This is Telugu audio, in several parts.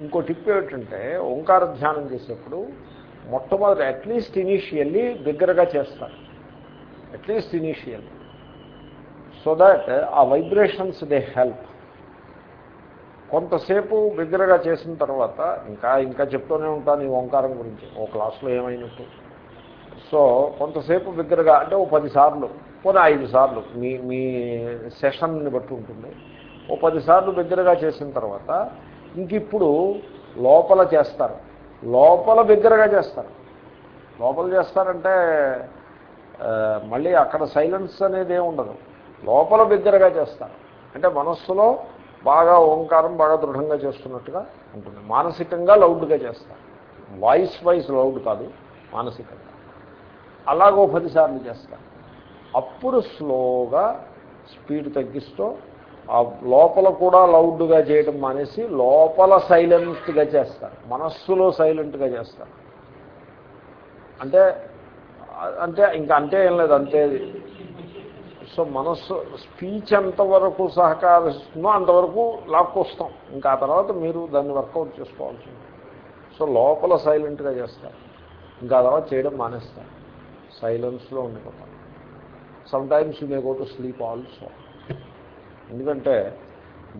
ఇంకో టిప్ ఏమిటంటే ఓంకార ధ్యానం చేసేప్పుడు మొట్టమొదటి అట్లీస్ట్ ఇనీషియల్లీ బిగ్గరగా చేస్తారు. At least initial so that ఆ వైబ్రేషన్స్ దే హెల్ప్ కొంతసేపు బిగ్గరగా చేసిన తర్వాత ఇంకా ఇంకా చెప్తూనే ఉంటాను ఈ ఓంకారం గురించి. ఓ క్లాస్లో ఏమైనట్టు. సో కొంతసేపు బిగ్గరగా అంటే ఓ పది సార్లు పోనీ ఐదు సార్లు మీ మీ సెషన్ని బట్టి ఉంటుంది. ఓ పదిసార్లు దగ్గరగా బిగ్గరగా చేసిన తర్వాత ఇంక ఇప్పుడు లోపల చేస్తారు. లోపల బిగ్గరగా చేస్తారు. లోపల చేస్తారంటే మళ్ళీ అక్కడ సైలెన్స్ అనేది ఉండదు. లోపల బిగ్గరగా చేస్తారు. అంటే మనస్సులో బాగా ఓంకారం బాగా దృఢంగా చేస్తున్నట్టుగా ఉంటుంది. మానసికంగా లౌడ్గా చేస్తారు. వాయిస్ వైజ్ లౌడ్ కాదు మానసికంగా. అలాగో పదిసార్లు చేస్తారు. అప్పుడు స్లోగా స్పీడ్ తగ్గిస్తూ ఆ లోపల కూడా లౌడ్గా చేయడం మానేసి లోపల సైలెంట్గా చేస్తారు. మనస్సులో సైలెంట్గా చేస్తారు. అంటే అంటే ఇంకా అంటే ఏం లేదు అంతే. సో మనస్సు స్పీచ్ ఎంతవరకు సహకరిస్తుందో అంతవరకు లాక్కొస్తాం. ఇంకా ఆ తర్వాత మీరు దాన్ని వర్కౌట్ చేసుకోవాల్సి ఉంటుంది. సో లోపల సైలెంట్గా చేస్తారు. ఇంకా ఆ తర్వాత చేయడం మానేస్తారు. సైలెన్స్లో ఉండిపోతాం sometimes you may go to sleep also. ఎందుకంటే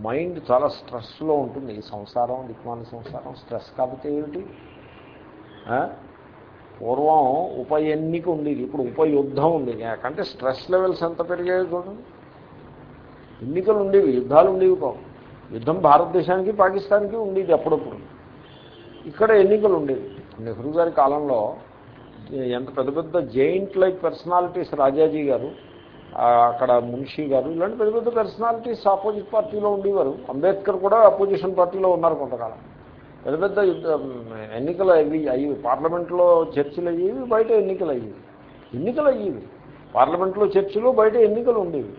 మైండ్ చాలా స్ట్రెస్లో ఉంటుంది. ఈ సంసారం దిక్మాన సంసారం స్ట్రెస్ కాకపోతే ఏమిటి? పూర్వం ఉప ఎన్నిక ఉండేది. ఇప్పుడు ఉప యుద్ధం ఉంది. అంటే స్ట్రెస్ లెవెల్స్ ఎంత పెరిగాయో చూడండి. ఎన్నికలు ఉండేవి. యుద్ధాలు ఉండేవి కావు యుద్ధం భారతదేశానికి పాకిస్తాన్కి ఉండేది అప్పుడప్పుడు. ఇక్కడ ఎన్నికలు ఉండేవి. నెహ్రూ గారి కాలంలో ఎంత పెద్ద పెద్ద జైంట్ లైక్ పర్సనాలిటీస్ రాజాజీ గారు అక్కడ మున్షి గారు ఇలాంటి పెద్ద పెద్ద పర్సనాలిటీస్ ఆపోజిట్ పార్టీలో ఉండేవారు. అంబేద్కర్ కూడా అపోజిషన్ పార్టీలో ఉన్నారు కొంతకాలం. పెద్ద పెద్ద యుద్ధ- ఎన్నికలు అవి అయ్యి పార్లమెంట్లో చర్చలు అయ్యేవి బయట ఎన్నికలు అయ్యేవి ఎన్నికలు అయ్యేవి. పార్లమెంట్లో చర్చలు బయట ఎన్నికలు ఉండేవి.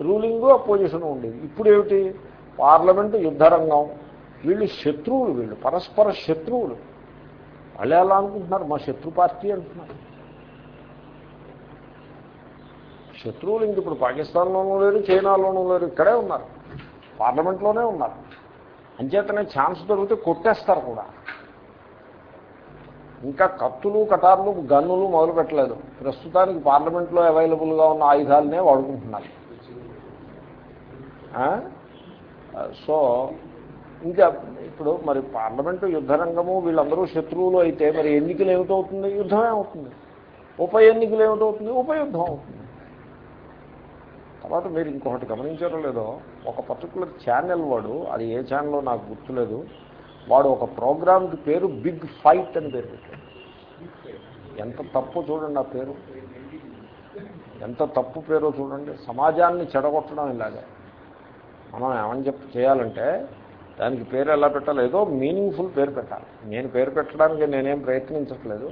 రూలింగ్ అపోజిషన్ ఉండేది ఇప్పుడు ఏమిటి పార్లమెంటు యుద్ధరంగం. వీళ్ళు శత్రువులు వీళ్ళు పరస్పర శత్రువులు. వాళ్ళు ఎలా అనుకుంటున్నారు? మా శత్రు పార్టీ అంటున్నారు. శత్రువులు ఇంక ఇప్పుడు పాకిస్తాన్లోనూ లేరు చైనాలోనూ లేరు ఇక్కడే ఉన్నారు. పార్లమెంట్లోనే ఉన్నారు. అంచేతనే ఛాన్స్ దొరికితే కొట్టేస్తారు కూడా. ఇంకా కత్తులు కటార్లు గన్నులు మొదలు పెట్టలేదు. ప్రస్తుతానికి పార్లమెంట్లో అవైలబుల్గా ఉన్న ఆయుధాలనే వాడుకుంటున్నారు. ఆ? సో ఇంకా ఇప్పుడు మరి పార్లమెంటు యుద్ధరంగము వీళ్ళందరూ శత్రువులు అయితే మరి ఎన్నికలు ఏమిటవుతుంది? యుద్ధమే అవుతుంది. ఉప ఎన్నికలు ఏమిటవుతుంది? ఉపయుద్ధం అవుతుంది. తర్వాత మీరు ఇంకొకటి గమనించారో లేదో ఒక పర్టికులర్ ఛానల్ వాడు అది ఏ ఛానల్లో నాకు గుర్తులేదు వాడు ఒక ప్రోగ్రామ్కి పేరు బిగ్ ఫైట్ అని పేరు పెట్టాడు. ఎంత తప్పు చూడండి ఆ పేరు. ఎంత తప్పు పేరో చూడండి. సమాజాన్ని చెడగొట్టడం ఇలాగే. మనం ఏమని చెప్పి చేయాలంటే దానికి పేరు ఎలా పెట్టాలి ఏదో మీనింగ్ఫుల్ పేరు పెట్టాలి. నేను పేరు పెట్టడానికి నేనేం ప్రయత్నించట్లేదు.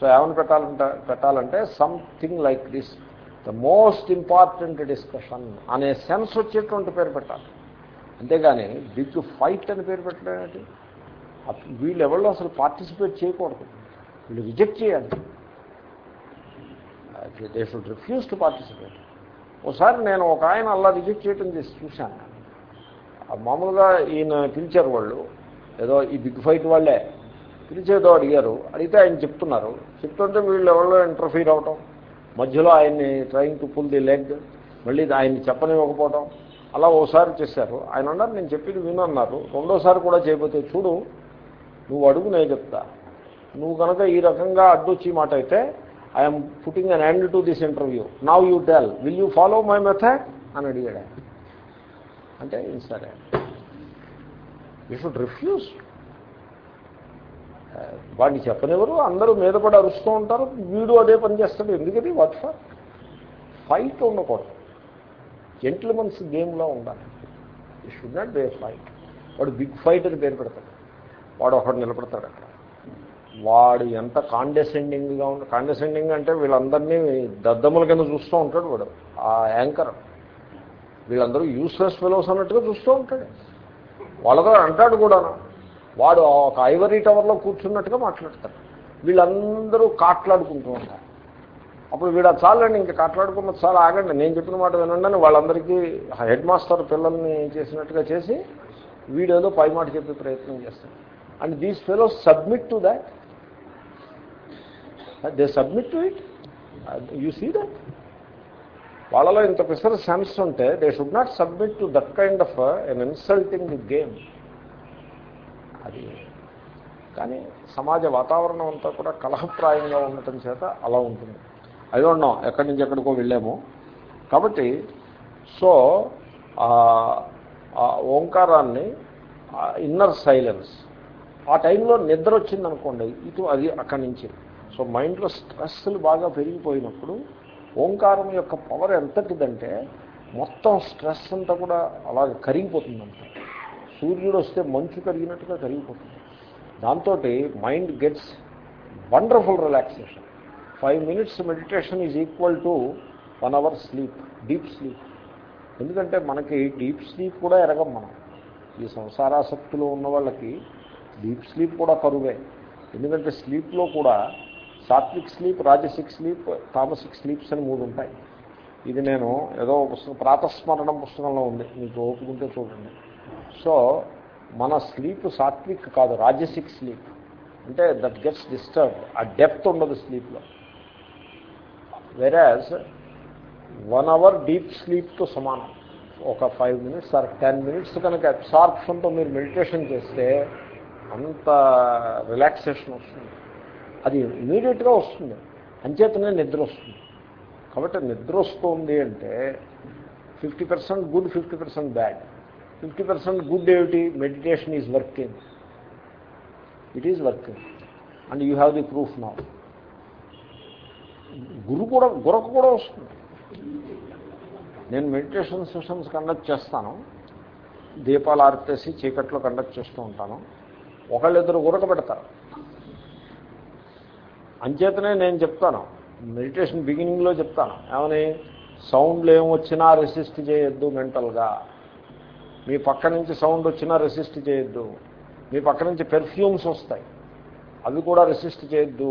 సో ఏమని పెట్టాలంటే పెట్టాలంటే something like this the most important discussion అనే సెన్స్ వచ్చేటువంటి పేరు పెట్టాలి. అంతేగాని బిగ్ ఫైట్ అని పేరు పెట్టడానికి వీళ్ళు ఎవరో అసలు పార్టిసిపేట్ చేయకూడదు. వీళ్ళు రిజెక్ట్ చేయాలి. They should refuse to participate ఒకసారి నేను ఒక ఆయన అలా రిజెక్ట్ చేయడం చేసి చూశాను. ఆ మామూలుగా ఈయన పిలిచారు వాళ్ళు. ఏదో ఈ బిగ్ ఫైట్ వాళ్ళే. పిలిచేదో అడిగారు. అడిగితే ఆయన చెప్తున్నారు. చెప్తుంటే వీళ్ళు ఎవరో ఇంటర్ఫీర్ అవటం? మధ్యలో ఆయన్ని trying to pull the leg మళ్ళీ ఆయన్ని చెప్పనివ్వకపోవటం. అలా ఓసారి చేశారు. ఆయన అన్నారు నేను చెప్పింది వినన్నారు. రెండోసారి కూడా చేయబోతే చూడు నువ్వు అడుగు నేను చెప్తా. నువ్వు కనుక ఈ రకంగా అడ్డొచ్చి మాట అయితే I'm putting an end to this interview now you tell will you follow my method అని అడిగాడు అంటే సరే యూ షుడ్ రిఫ్యూజ్ వాడిని చెప్పనివ్వరు అందరూ మీద పడి అరుస్తూ ఉంటారు వీడు అదే పని చేస్తాడు. ఎందుకని వాట్ ఫర్ ఫైట్ ఉండకూడదు. జెంట్లమన్స్ గేమ్లో ఉండాలి. ఈ షుడ్ నాట్ బే ఫైట్ వాడు బిగ్ ఫైట్ అని పేరు పెడతాడు. వాడు ఒకడు నిలబడతాడు అక్కడ. వాడు ఎంత కాండెసెండింగ్గా ఉండ కాండెసెండింగ్ అంటే వీళ్ళందరినీ దద్దముల కింద చూస్తూ ఉంటాడు వాడు. ఆ యాంకర్. వీళ్ళందరూ యూస్లెస్ ఫెలోస్ అన్నట్టుగా చూస్తూ ఉంటాడు. వాళ్ళతో అంటాడు కూడా వాడు ఒక ఐవరీ టవర్లో కూర్చున్నట్టుగా మాట్లాడతారు వీళ్ళందరూ కాట్లాడుకుంటూ ఉంటారు. అప్పుడు వీడు "అది చాలండి ఇంకా కాట్లాడుకున్న చాలా ఆగండి. నేను చెప్పిన మాట వినండి వాళ్ళందరికీ హెడ్ మాస్టర్ పిల్లల్ని చేసినట్టుగా చేసి వీడేదో పై మాట చెప్పే ప్రయత్నం చేస్తాడు. And these fellow submit to that. They submit to it. You see that. వాళ్ళలో ఇంత పిసర్ సెన్స్ ఉంటే they should not submit to that kind of an insulting game. అది. కానీ సమాజ వాతావరణం అంతా కూడా కలహప్రాయంగా ఉండటం చేత అలా ఉంటుంది. ఐ ఉన్నాం ఎక్కడి నుంచి ఎక్కడికో వెళ్ళాము. కాబట్టి సో ఆ ఓంకారాన్ని ఇన్నర్ సైలెన్స్ ఆ టైంలో నిద్ర వచ్చిందనుకోండి ఇటు అది అక్కడి నుంచి. సో మైండ్లో స్ట్రెస్లు బాగా పెరిగిపోయినప్పుడు ఓంకారం యొక్క పవర్ ఎంతటిదంటే మొత్తం స్ట్రెస్ అంతా కూడా అలాగే కరిగిపోతుందంట. సూర్యుడు వస్తే మంచు కరిగినట్టుగా కరిగిపోతుంది. దాంతో mind gets wonderful relaxation. Five minutes meditation is equal to one hour sleep deep sleep. ఎందుకంటే మనకి డీప్ స్లీప్ కూడా ఎరగం మనం. ఈ సంసారాసక్తిలో ఉన్న వాళ్ళకి డీప్ స్లీప్ కూడా కరువే. ఎందుకంటే స్లీప్లో కూడా sattvic sleep rajasic sleep tamasic sleeps అని మూడు ఉంటాయి. ఇది నేను ఏదో పుస్తకం ప్రాతస్మరణం పుస్తకంలో ఉంది. మీకు ఓపుకుంటే చూడండి. సో మన స్లీప్ సాత్విక్ కాదు రాజసిక్ స్లీప్. అంటే దట్ గెట్స్ డిస్టర్బ్ ఆ డెప్త్ ఉండదు స్లీప్లో. వెరాజ్ వన్ అవర్ డీప్ స్లీప్తో సమానం. ఒక five minutes or ten minutes కనుక అబ్సార్ప్షన్తో మీరు మెడిటేషన్ చేస్తే అంత రిలాక్సేషన్ వస్తుంది. అది ఇమీడియట్గా వస్తుంది. అంచేతనే నిద్ర వస్తుంది. కాబట్టి నిద్ర వస్తుంది అంటే fifty percent good fifty percent bad fifty percent good ఏమిటి? Meditation is working it is working and you have the proof నా గురు కూడా గురకు కూడా వస్తుంది. నేను మెడిటేషన్ సెషన్స్ కండక్ట్ చేస్తాను. దీపాలు ఆర్పేసి చీకట్లో కండక్ట్ చేస్తూ ఉంటాను. ఒకళ్ళిద్దరు గురక పెడతారు. అంచేతనే నేను చెప్తాను. మెడిటేషన్ బిగినింగ్లో చెప్తాను. ఏమని? సౌండ్లు ఏమొచ్చినా రెసిస్ట్ చేయొద్దు మెంటల్గా. మీ పక్క నుంచి సౌండ్ వచ్చినా రెసిస్ట్ చేయొద్దు. మీ పక్క నుంచి పెర్ఫ్యూమ్స్ వస్తాయి. అవి కూడా రెసిస్ట్ చేయొద్దు.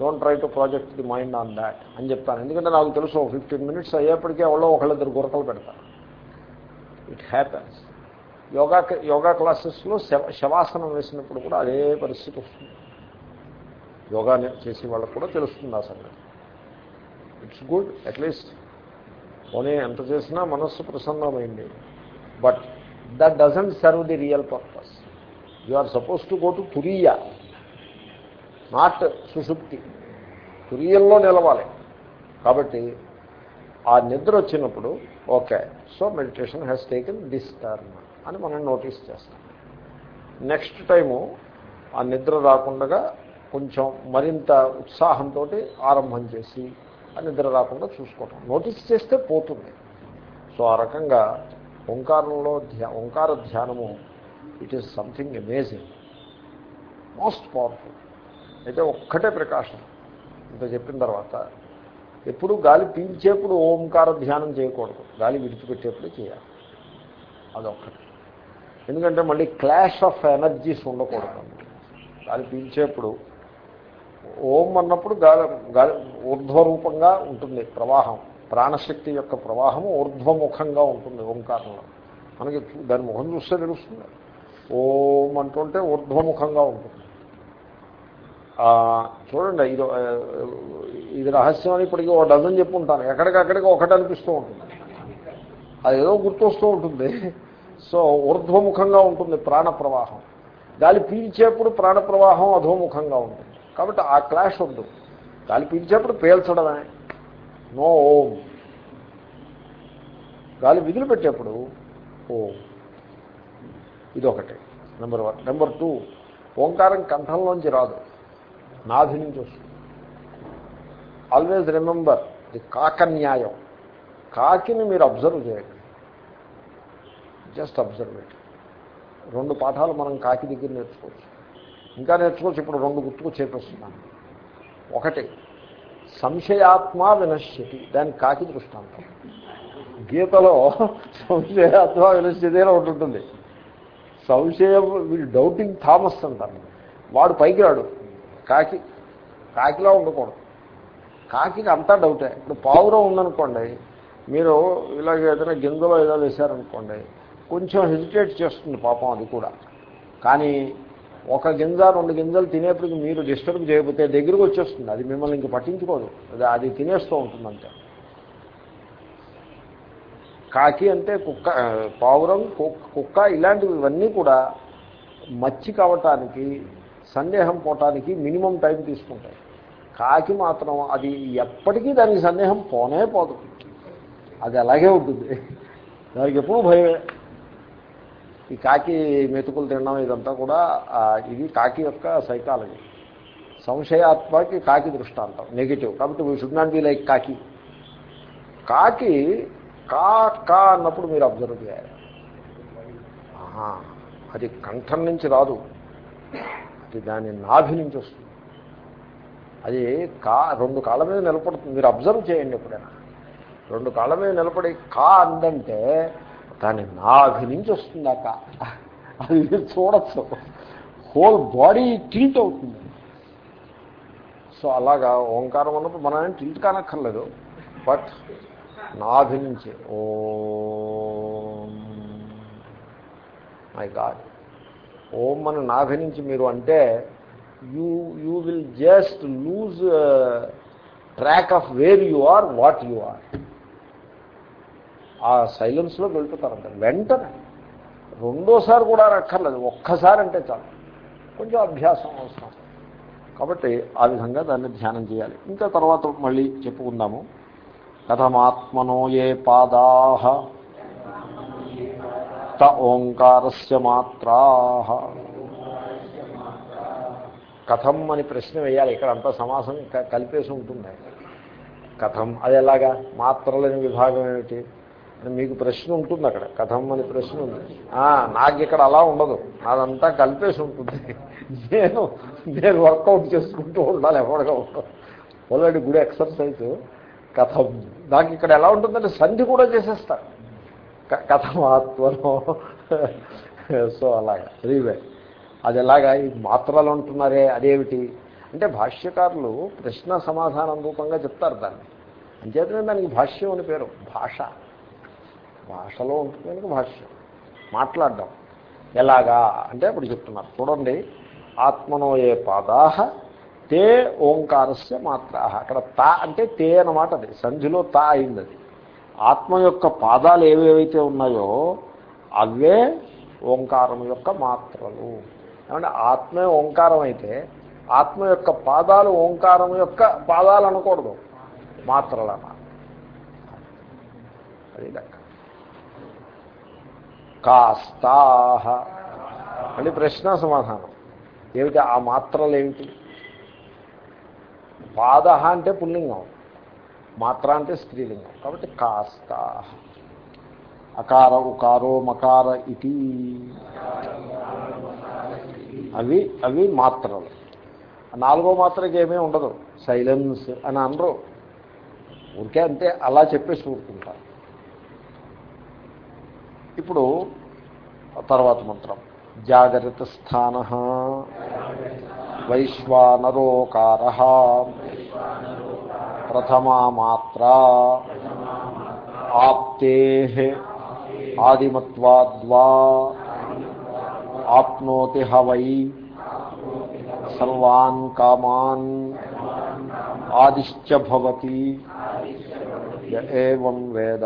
Don't try to project the mind on that అని చెప్తాను. ఎందుకంటే నాకు తెలుసు ఫిఫ్టీన్ మినిట్స్ అయ్యేప్పటికీ ఎవరో ఒకళ్ళిద్దరు గురకలు పెడతారు. ఇట్ హ్యాపన్స్ యోగా యోగా క్లాసెస్లో శవ శవాసనం వేసినప్పుడు కూడా అదే పరిస్థితి వస్తుంది. యోగా చేసే వాళ్ళకు కూడా తెలుస్తుంది ఆ సంగతి. ఇట్స్ గుడ్ అట్లీస్ట్ పోనీ ఎంత చేసినా మనస్సు ప్రసన్నమైంది. But that doesn't serve the real purpose you are suppose to go to turiya not sushupti తురియల్లో నిలవాలి కాబట్టి ఆ నిద్ర వచ్చినప్పుడు okay so meditation has taken this turn అని మనం నోటీస్ చేస్తాం నెక్స్ట్ టైము ఆ నిద్ర రాకుండా కొంచెం మరింత ఉత్సాహంతో ఆరంభం చేసి ఆ నిద్ర రాకుండా చూసుకోవటం నోటీస్ చేస్తే పోతుంది సో ఆ రకంగా ఓంకారంలో ధ్యా ఓంకార ధ్యానము it is something amazing most powerful అయితే ఒక్కటే ప్రికాషన్. ఇంత చెప్పిన తర్వాత ఎప్పుడు గాలి పీల్చేప్పుడు ఓంకార ధ్యానం చేయకూడదు. గాలి విడిచిపెట్టేప్పుడు చేయాలి. అదొక్కటి. ఎందుకంటే మళ్ళీ క్లాష్ ఆఫ్ ఎనర్జీస్ ఉండకూడదు. గాలి పీల్చేప్పుడు ఓం అన్నప్పుడు గాలి గాలి ఊర్ధ్వరూపంగా ఉంటుంది ప్రవాహం. ప్రాణశక్తి యొక్క ప్రవాహం ఊర్ధ్వముఖంగా ఉంటుంది ఓంకారంలో. మనకి దాని ముఖం చూస్తే తెలుస్తుంది. ఓం అంటుంటే ఊర్ధ్వముఖంగా ఉంటుంది. చూడండి ఇది ఇది రహస్యం అని ఇప్పటికీ ఒక డజన్ చెప్పుకుంటాను ఎక్కడికక్కడికి ఒకటి అనిపిస్తూ ఉంటుంది. అది ఏదో గుర్తొస్తూ ఉంటుంది. సో ఊర్ధ్వముఖంగా ఉంటుంది ప్రాణ ప్రవాహం. గాలి పీల్చేప్పుడు ప్రాణ ప్రవాహం అధోముఖంగా ఉంటుంది. కాబట్టి ఆ క్లాష్ ఉంటుంది గాలి పీల్చేప్పుడు పేల్చడమే. నో ఓం. గాలి విధులు పెట్టేప్పుడు ఓం. ఇదొకటి. నెంబర్ వన్ నెంబర్ టూ ఓంకారం కంఠంలోంచి రాదు. నాభి నుంచి వస్తుంది ఆల్వేజ్ రిమెంబర్ ది కాకన్యాయం. కాకిని మీరు అబ్జర్వ్ చేయండి. జస్ట్ అబ్జర్వ్ ఇట్ రెండు పాఠాలు మనం కాకి దగ్గర నేర్చుకోవచ్చు. ఇంకా నేర్చుకోవచ్చు ఇప్పుడు రెండు గుర్తుకు చేపిస్తున్నాను. ఒకటి సంశయాత్మ వినశ్యతి. దానికి కాకి దృష్టాంతం. గీతలో సంశయాత్మ వినశ్యతి అని ఒకటి ఉంటుంది. సంశయం వీళ్ళు డౌటింగ్ థామస్ అంటారు. వాడు పైకి రాడు. కాకి కాకిలా ఉండకూడదు. కాకికి అంతా డౌటే. ఇప్పుడు పావురం ఉందనుకోండి మీరు ఇలాగ ఏదైనా గింజలో ఏదో వేశారనుకోండి కొంచెం హెజిటేట్ చేస్తుంది పాపం అది కూడా. కానీ ఒక గింజ రెండు గింజలు తినేప్పటికి మీరు డిస్టర్బ్ చేయకపోతే దగ్గరకు వచ్చేస్తుంది. అది మిమ్మల్ని ఇంక పట్టించుకోదు. అది అది తినేస్తూ ఉంటుందంటే. కాకి అంటే కుక్క పావురం కుక్క ఇలాంటివి ఇవన్నీ కూడా మచ్చి కావటానికి సందేహం పోవటానికి మినిమం టైం తీసుకుంటాయి. కాకి మాత్రం అది ఎప్పటికీ దానికి సందేహం పోనే పోదు. అది అలాగే ఉంటుంది. దానికి ఎప్పుడు భయమే. ఈ కాకి మెతుకులు తినడం ఇదంతా కూడా ఇది కాకి యొక్క సైకాలజీ సంశయాత్మకి కాకి దృష్టాంతం నెగిటివ్ కాబట్టి we should not be like kaki. కాకి కా కా అన్నప్పుడు మీరు అబ్జర్వ్ చేయాలి. అది కంఠం నుంచి రాదు. అది దాని నాభి నుంచి వస్తుంది. అది కా రెండు కాళ్ళ మీద నిలబడుతుంది. మీరు అబ్జర్వ్ చేయండి ఎప్పుడైనా. రెండు కాళ్ళ మీద నిలబడి కా అందంటే దాని నాభి నుంచి వస్తుంది ఆ అది చూడచ్చు. హోల్ బాడీ టిల్ట్ అవుతుంది. సో అలాగా ఓంకారం అన్నప్పుడు మనం టిల్ట్ కానక్కర్లేదు. బట్ నాభి నుంచి ఓ. మై గాడ్ ఓం మన నాభి నుంచి మీరు అంటే you you will just lose track of where you are what you are ఆ సైలెన్స్లో వెళ్ళిపోతారంట వెంటనే రెండోసారి కూడా రక్కర్లేదు ఒక్కసారి అంటే చాలు. కొంచెం అభ్యాసం అవసరం. కాబట్టి ఆ విధంగా దాన్ని ధ్యానం చేయాలి. ఇంకా తర్వాత మళ్ళీ చెప్పుకుందాము. కథమాత్మనో ఏ పాదా త ఓంకారస్య మాత్రా. కథం అని ప్రశ్న వేయాలి. ఇక్కడ అంతా సమాసం కలిపేసి ఉంటుంది. కథం అది ఎలాగా? మాత్రలని విభాగం ఏమిటి? మీకు ప్రశ్న ఉంటుంది అక్కడ. కథం అని ప్రశ్న ఉంది. నాకు ఇక్కడ అలా ఉండదు. అదంతా కలిపేసి ఉంటుంది. నేను నేను వర్కౌట్ చేసుకుంటూ ఉండాలి ఎవరిగా ఉంటాను ఆల్రెడీ గుడ్ ఎక్సర్సైజ్. కథం. నాకు ఇక్కడ ఎలా ఉంటుందంటే సంధి కూడా చేసేస్తారు కథమాత్మలో సో అలాగా. రీవే అది ఎలాగా? ఈ మాత్రలు అంటున్నారే అదేమిటి? అంటే భాష్యకారులు ప్రశ్న సమాధానం రూపంగా చెప్తారు దాన్ని. అంచేతనే దానికి భాష్యం అని పేరు. భాష. భాషలో ఉంటుంది కనుక భాష్యం. మాట్లాడడం ఎలాగా? అంటే ఇప్పుడు చెప్తున్నారు. చూడండి. ఆత్మనో ఏ పాదాహ తే ఓంకారస్య మాత్ర అక్కడ తా అంటే తే అన్నమాట అది. సంధిలో తా అయింది అది. ఆత్మ యొక్క పాదాలు ఏవేవైతే ఉన్నాయో అవే ఓంకారం యొక్క మాత్రలు. ఏమంటే ఆత్మే ఓంకారం అయితే ఆత్మ యొక్క పాదాలు ఓంకారం యొక్క పాదాలు అనకూడదు. మాత్రలన్న అది లెక్క. కాస్తాహ అని ప్రశ్న సమాధానం. ఏమిటి? ఆ మాత్రలు ఏమిటి పాద అంటే పుల్లింగం. మాత్ర అంటే స్త్రీలింగం. కాబట్టి కాస్త. అకార ఉకారో మకార ఇది అవి అవి మాత్రలు. నాలుగో మాత్రకి ఏమీ ఉండదు. సైలెన్స్ అని అనరు. ఊరికే అంతే. అలా చెప్పేసి ఊరుకుంటారు. ఇప్పుడు తర్వాత మంత్రం. జాగ్రత్త స్థాన వైశ్వానరోకార. ప్రథమా మాత్ర. ఆప్తే. ఆదిమత్వాద్వా. ఆప్నోతి హవై. సర్వాన్ కామాన్. ఆదిశ్చ భవతి. ఏం వేద.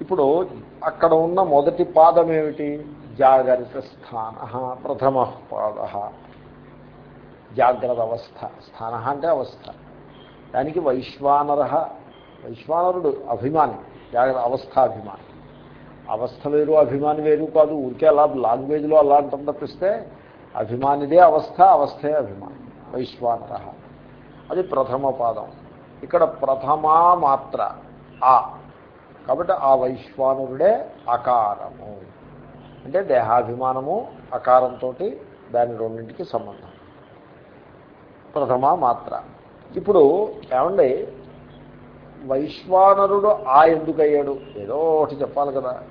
ఇప్పుడు అక్కడ ఉన్న మొదటి పాదం ఏమిటి? జాగరిత స్థాన ప్రథమ పాద జాగ్రత్త అవస్థ స్థాన అంటే అవస్థ. దానికి వైశ్వానర వైశ్వానరుడు అభిమాని జాగ్రత్త అవస్థాభిమాని అవస్థ వేరు అభిమాని వేరు కాదు. ఊరికే అలా లాంగ్వేజ్లో అలా అంటాం తప్పిస్తే అభిమానిదే అవస్థ అవస్థే అభిమాని. వైశ్వానర అది ప్రథమ పాదం. ఇక్కడ ప్రథమా మాత్ర ఆ కాబట్టి ఆ వైశ్వానరుడే అకారము. అంటే దేహాభిమానము అకారంతో దాని రెండింటికి సంబంధం. ప్రథమ మాత్ర. ఇప్పుడు ఏమండి? వైశ్వానరుడు ఆ ఎందుకయ్యాడు? ఏదో ఒకటి చెప్పాలి కదా.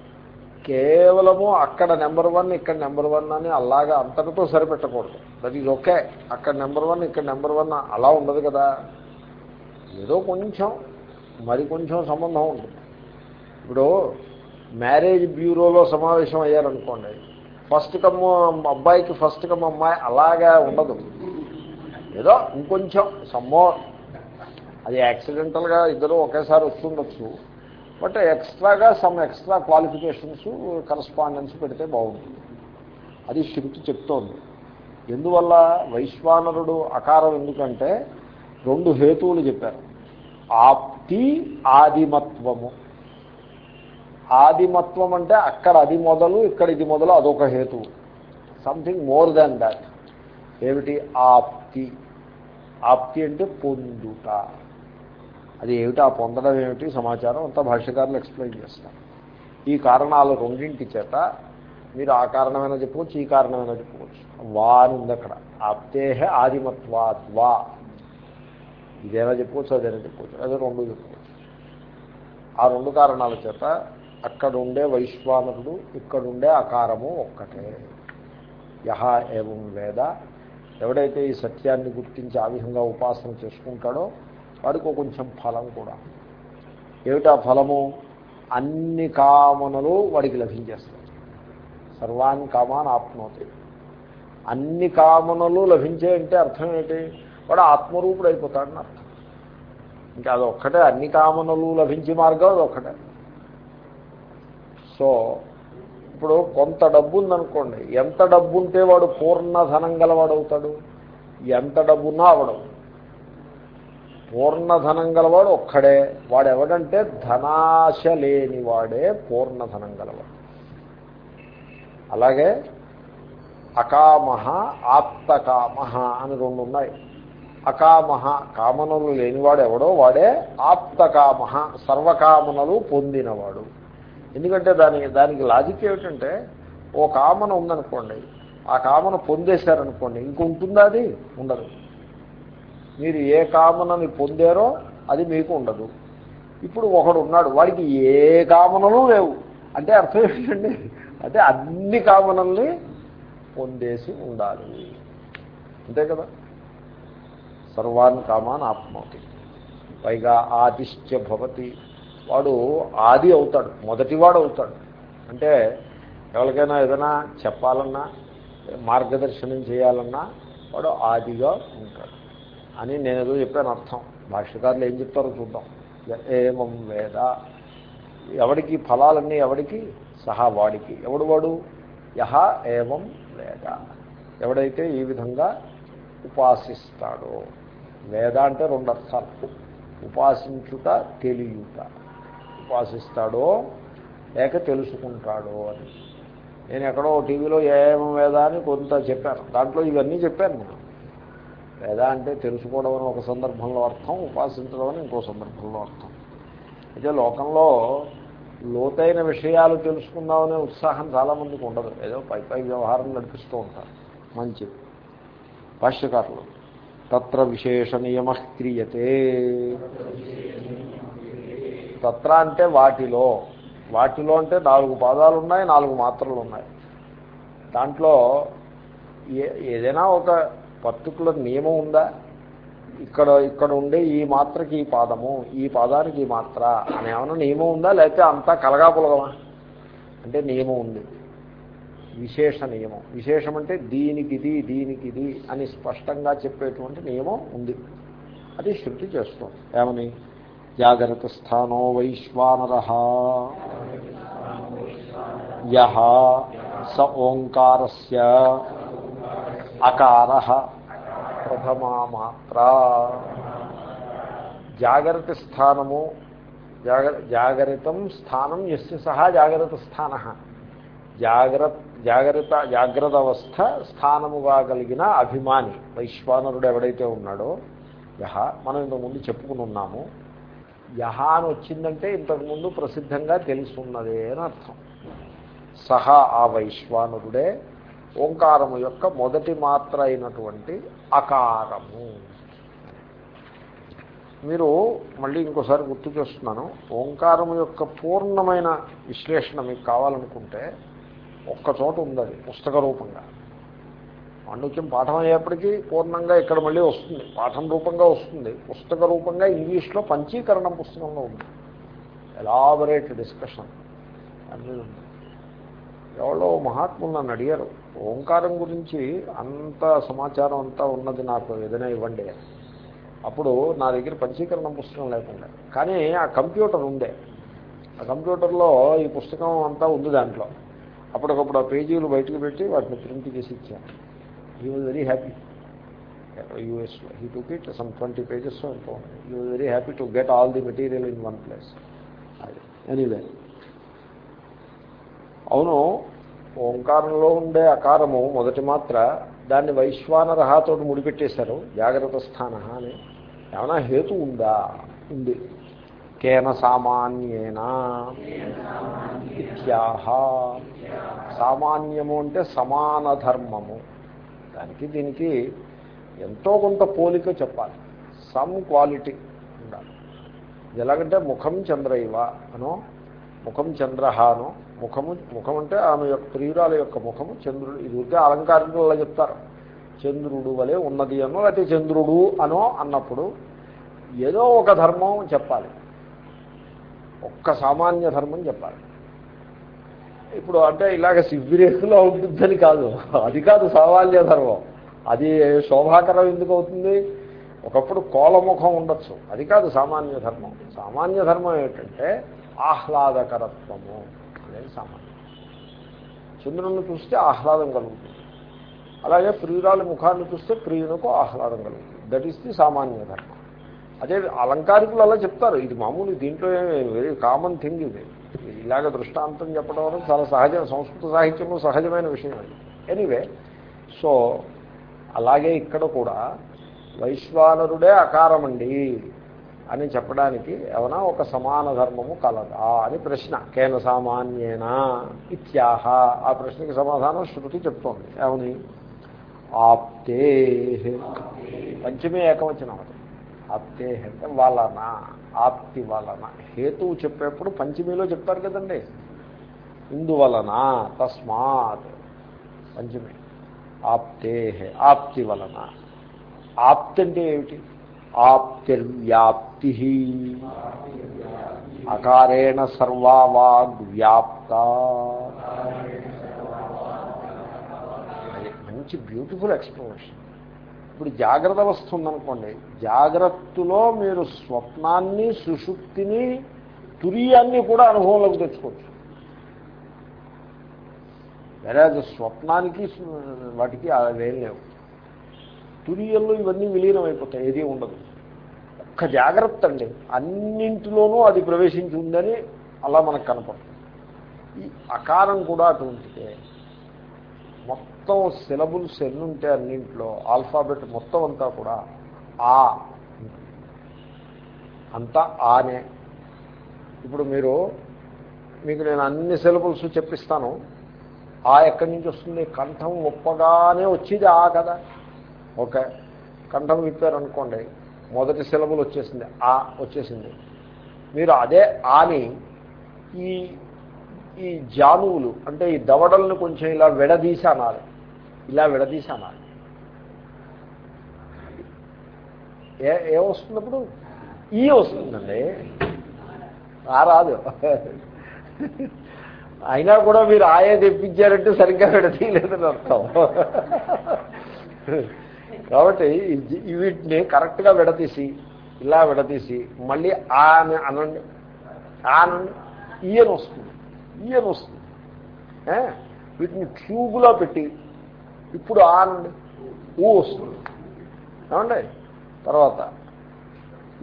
కేవలము అక్కడ నెంబర్ వన్ ఇక్కడ నెంబర్ వన్ అని అలాగా అంతటితో సరిపెట్టకూడదు. దట్ ఈజ్ ఓకే అక్కడ నెంబర్ వన్ ఇక్కడ నెంబర్ వన్ అలా ఉండదు కదా. ఏదో కొంచెం మరి కొంచెం సంబంధం ఉంటుంది. ఇప్పుడు మ్యారేజ్ బ్యూరోలో సమావేశం అయ్యారనుకోండి ఫస్ట్ కమ్ అబ్బాయికి ఫస్ట్ కమ్ అమ్మాయి అలాగా ఉండదు. ఏదో ఇంకొంచెం సమ్మో అది యాక్సిడెంటల్గా ఇద్దరు ఒకేసారి వస్తుండొచ్చు. బట్ ఎక్స్ట్రాగా సమ్ ఎక్స్ట్రా క్వాలిఫికేషన్స్ కరస్పాండెన్స్ పెడితే బాగుంటుంది. అది శృతి చెప్తోంది. ఎందువల్ల వైశ్వానరుడు అకారం ఎందుకంటే రెండు హేతువులు చెప్పారు. ఆప్తి ఆదిమత్వము. ఆదిమత్వం అంటే అక్కడ అది మొదలు ఇక్కడ ఇది మొదలు అదొక హేతు. సంథింగ్ మోర్ దాన్ దాట్ ఏమిటి? ఆప్తి. ఆప్తి అంటే పొందుట. అది ఏమిటి? ఆ పొందడం ఏమిటి? సమాచారం అంతా భాష్యకారులు ఎక్స్ప్లెయిన్ చేస్తారు. ఈ కారణాలు రెండింటి చేత మీరు ఆ కారణమైనా చెప్పుకోవచ్చు ఈ కారణమైనా చెప్పుకోవచ్చు. వా అని ఉంది అక్కడ. ఆప్తేహ ఆదిమత్వాత్ వా. ఇదేనా చెప్పుకోవచ్చు అదేనా చెప్పుకోవచ్చు అదే రెండు చెప్పుకోవచ్చు. ఆ రెండు కారణాల చేత అక్కడుండే వైశ్వానరుడు ఇక్కడుండే అకారము ఒక్కటే. యహ ఏవం వేద. ఎవడైతే ఈ సత్యాన్ని గుర్తించి ఆ విధంగా ఉపాసన చేసుకుంటాడో వాడికి కొంచెం ఫలం కూడా. ఏమిటా ఫలము? అన్ని కామనలు వాడికి లభించేస్తాయి. సర్వాన్ని కామాన్ ఆత్మవుతాయి అన్ని కామనలు లభించే అంటే అర్థం ఏంటి? వాడు ఆత్మరూపుడు అయిపోతాడని అర్థం. ఇంకా అదొక్కటే. అన్ని కామనలు లభించే మార్గం అదొక్కటే. సో ఇప్పుడు కొంత డబ్బు ఉందనుకోండి ఎంత డబ్బు ఉంటే వాడు పూర్ణధనం గలవాడవుతాడు? గలవాడు అవుతాడు ఎంత డబ్బున్నా అవడం పూర్ణధనం గలవాడు ఒక్కడే వాడు ఎవడంటే ధనాశ లేనివాడే పూర్ణధనం గలవాడు. అలాగే అకామహ ఆప్తకామహ అని రెండు ఉన్నాయి అకామహ కామనలు లేనివాడు ఎవడో వాడే ఆప్తకామహ సర్వకామనలు పొందినవాడు. ఎందుకంటే దాని దానికి లాజిక్ ఏమిటంటే ఓ కామన ఉందనుకోండి ఆ కామన పొందేశారనుకోండి ఇంకుంటుందా అది? ఉండదు. మీరు ఏ కామనని పొందారో అది మీకు ఉండదు. ఇప్పుడు ఒకడు ఉన్నాడు వాడికి ఏ కామనలు లేవు. అంటే అర్థం ఏంటండి? అంటే అన్ని కామనల్ని పొందేసి ఉండాలి. అంతే కదా? సర్వాన్ కామాన్ ఆత్మవుతి పైగా ఆదిశ్చ భవతి. వాడు ఆది అవుతాడు మొదటివాడు అవుతాడు. అంటే ఎవరికైనా ఏదైనా చెప్పాలన్నా మార్గదర్శనం చేయాలన్నా వాడు ఆదిగా ఉంటాడు అని నేను ఏదో చెప్పాను అర్థం. భాష్యకారులు ఏం చెప్తారో చూద్దాం. ఏమం వేద. ఎవడికి ఫలాలన్నీ ఎవడికి? సహా వాడికి. ఎవడు వాడు? యహ ఏవం వేద. ఎవడైతే ఈ విధంగా ఉపాసిస్తాడో. వేద అంటే రెండు అర్థాలు ఉపాసించుట తెలియుట. ఉపాసిస్తాడో లేక తెలుసుకుంటాడో అని. నేను ఎక్కడో టీవీలో ఏం వేద అని కొంత చెప్పాను. దాంట్లో ఇవన్నీ చెప్పాను నేను. వేద అంటే తెలుసుకోవడం అని ఒక సందర్భంలో అర్థం ఉపాసించడం అని ఇంకో సందర్భంలో అర్థం. అయితే లోకంలో లోతైన విషయాలు తెలుసుకుందామనే ఉత్సాహం చాలామందికి ఉండదు. ఏదో పై పై వ్యవహారం నడిపిస్తూ ఉంటారు. మంచిది భాష్యకారులు. తత్ర విశేష నియమ క్రియతే. తత్ర అంటే వాటిలో. వాటిలో అంటే నాలుగు పాదాలు ఉన్నాయి నాలుగు మాత్రలు ఉన్నాయి దాంట్లో ఏ ఏదైనా ఒక పర్టికులర్ నియమం ఉందా? ఇక్కడ ఇక్కడ ఉండే ఈ మాత్రకి ఈ పాదము ఈ పాదానికి ఈ మాత్ర అని ఏమైనా నియమం ఉందా? లేకపోతే అంతా కలగాపులగమా? అంటే నియమం ఉంది. విశేష నియమం. విశేషం అంటే దీనికిది దీనికిది అని స్పష్టంగా చెప్పేటువంటి నియమం ఉంది. అది శృతి చేస్తుంది. ఏమని? జాగ్రత్త స్థానో వైశ్వానర యహ స ఓంకారస్య అకార ప్రథమా మాత్ర జాగ్రత్త స్థానము జాగ్ర స్థానం ఎస్య సహా జాగ్రత్త స్థాన జాగ్రత్త జాగ్రత్త జాగ్రత్త అవస్థ స్థానముగా కలిగిన అభిమాని వైశ్వానరుడు ఎవడైతే ఉన్నాడో యహ మనం ఇంతకుముందు చెప్పుకుని ఉన్నాము యహ అని వచ్చిందంటే ఇంతకుముందు ప్రసిద్ధంగా తెలుసున్నదే అని అర్థం. సహా ఆ వైశ్వానరుడే ఓంకారము యొక్క మొదటి మాత్ర అయినటువంటి అకారము. మీరు మళ్ళీ ఇంకోసారి గుర్తు చేస్తున్నాను ఓంకారము యొక్క పూర్ణమైన విశ్లేషణ మీకు కావాలనుకుంటే ఒక్క చోట ఉంది పుస్తక రూపంగా. పాండిత్యం పాఠం అయ్యేప్పటికీ పూర్ణంగా ఇక్కడ మళ్ళీ వస్తుంది. పాఠం రూపంగా వస్తుంది. పుస్తక రూపంగా ఇంగ్లీష్లో పంచీకరణం పుస్తకంలో ఉంది. ఎలాబరేట్ డిస్కషన్ దాని ఉంది. ఎవరో మహాత్ములు నన్ను అడిగారు ఓంకారం గురించి అంత సమాచారం అంతా ఉన్నది నాకు ఏదైనా ఇవ్వండి. అప్పుడు నా దగ్గర పంచీకరణ పుస్తకం లేకుండా. కానీ ఆ కంప్యూటర్ ఉండే. ఆ కంప్యూటర్లో ఈ పుస్తకం అంతా ఉంది దాంట్లో. అప్పటికప్పుడు ఆ పేజీలు బయటకు పెట్టి వాటిని ప్రింట్ చేసి ఇచ్చాను. హీ వాజ్ వెరీ హ్యాపీ యూఎస్లో he took it some twenty pages ఎంతో he was very happy to get all the material in one place anyway అవును ఓంకారంలో ఉండే అకారము మొదటి మాత్ర దాన్ని వైశ్వానరహాతో ముడిపెట్టేశారు. జాగ్రత్త స్థాన అని. ఏమైనా హేతు ఉందా? ఉంది. కేన సామాన్యేనా ఇత్యాహ. సామాన్యము అంటే సమాన ధర్మము దానికి దీనికి ఎంతో కొంత పోలిక చెప్పాలి. సమ్ క్వాలిటీ ఉండాలి. ఇది ఎలాగంటే ముఖం చంద్రైవ అనో ముఖం చంద్రహానో ముఖము ముఖం అంటే ఆమె యొక్క ప్రియురాల యొక్క ముఖము చంద్రుడు ఇది ఉంటే అలంకారంలో చెప్తారు. చంద్రుడు వలె ఉన్నది అనో లేకపోతే చంద్రుడు అనో అన్నప్పుడు ఏదో ఒక ధర్మం చెప్పాలి. ఒక్క సామాన్య ధర్మం చెప్పాలి. ఇప్పుడు అంటే ఇలాగ శిబిరేకులో ఉంటుందని కాదు. అది కాదు సామాన్య ధర్మం. అది శోభాకరం ఎందుకు అవుతుంది? ఒకప్పుడు కోలముఖం ఉండొచ్చు. అది కాదు సామాన్య ధర్మం. సామాన్య ధర్మం ఏమిటంటే ఆహ్లాదకరత్వము అనేది సామాన్యం. చంద్రుని చూస్తే ఆహ్లాదం కలుగుతుంది. అలాగే ప్రియురాలి ముఖాన్ని చూస్తే ప్రియునకు ఆహ్లాదం కలుగుతుంది. దట్ ఈస్ ది సామాన్య ధర్మం. అదే అలంకారికులు అలా చెప్తారు. ఇది మామూలు దీంట్లో వెరీ కామన్ థింగ్ ఇది. ఇలాగ దృష్టాంతం చెప్పడం అనేది చాలా సహజం. సంస్కృత సాహిత్యంలో సహజమైన విషయం అది. ఎనీవే సో అలాగే ఇక్కడ కూడా వైశ్వానరుడే అకారమండి అని చెప్పడానికి ఏమైనా ఒక సమాన ధర్మము కలదా అని ప్రశ్న. కేన సామాన్యేనా ఇత్యాహ. ఆ ప్రశ్నకి సమాధానం శృతి చెప్తోంది. ఏమని? ఆప్తే పంచమే ఏకవచనం అది. ఆప్తే అంటే వాళ్ళనా? ఆప్తి వలన. హేతువు చెప్పేప్పుడు పంచమీలో చెప్తారు కదండి. ఇందువలన తస్మాత్ పంచమి. ఆప్తే ఆప్తి వలన. ఆప్తి అంటే ఏమిటి? ఆప్తిర్వ్యాప్తి. అకారేణ సర్వావాగ్ వ్యాప్త మంచి బ్యూటిఫుల్ ఎక్స్ప్లెనేషన్. ఇప్పుడు జాగ్రత్త అవస్థ ఉందనుకోండి జాగ్రత్తలో మీరు స్వప్నాన్ని సుషుప్తిని తురియాన్ని కూడా అనుభవంలోకి తెచ్చుకోవచ్చు. వేరే స్వప్నానికి వాటికి అవేం లేవు. తురియల్లో ఇవన్నీ విలీనం అయిపోతాయి ఏదీ ఉండదు. ఒక్క జాగ్రత్త అండి అన్నింటిలోనూ అది ప్రవేశించి ఉందని అలా మనకు కనపడుతుంది. ఈ అకారం కూడా అటువంటిదే. మొత్తం సిలబుల్స్ ఎన్ని ఉంటే అన్నింట్లో ఆల్ఫాబెట్ మొత్తం అంతా కూడా ఆ. అంతా ఆనే. ఇప్పుడు మీరు మీకు నేను అన్ని సిలబుల్స్ చెప్పిస్తాను. ఆ ఎక్కడి నుంచి వస్తుంది? కంఠం ఒప్పగానే వచ్చేది ఆ కదా ఓకే. కంఠం విప్పారు అనుకోండి మొదటి సిలబుల్ వచ్చేసింది ఆ వచ్చేసింది. మీరు అదే ఆని ఈ ఈ జానువులు అంటే ఈ దవడలను కొంచెం ఇలా విడదీసి అనాలి. ఇలా విడదీసి అనాలి. ఏ ఏ వస్తున్నప్పుడు? ఈ వస్తుందండి. ఆ రాదు. అయినా కూడా మీరు ఆయా తెప్పించారంటే సరిగ్గా విడతీయలేదని అర్థం. కాబట్టి వీటిని కరెక్ట్గా విడదీసి ఇలా విడదీసి మళ్ళీ ఆ అని అనండి. ఆ అనండి. ఈయన వస్తుంది. ఈయన వస్తుంది. వీటిని ట్యూబ్లో పెట్టి ఇప్పుడు ఆన్ ఊ వస్తుంది. ఏమండి? తర్వాత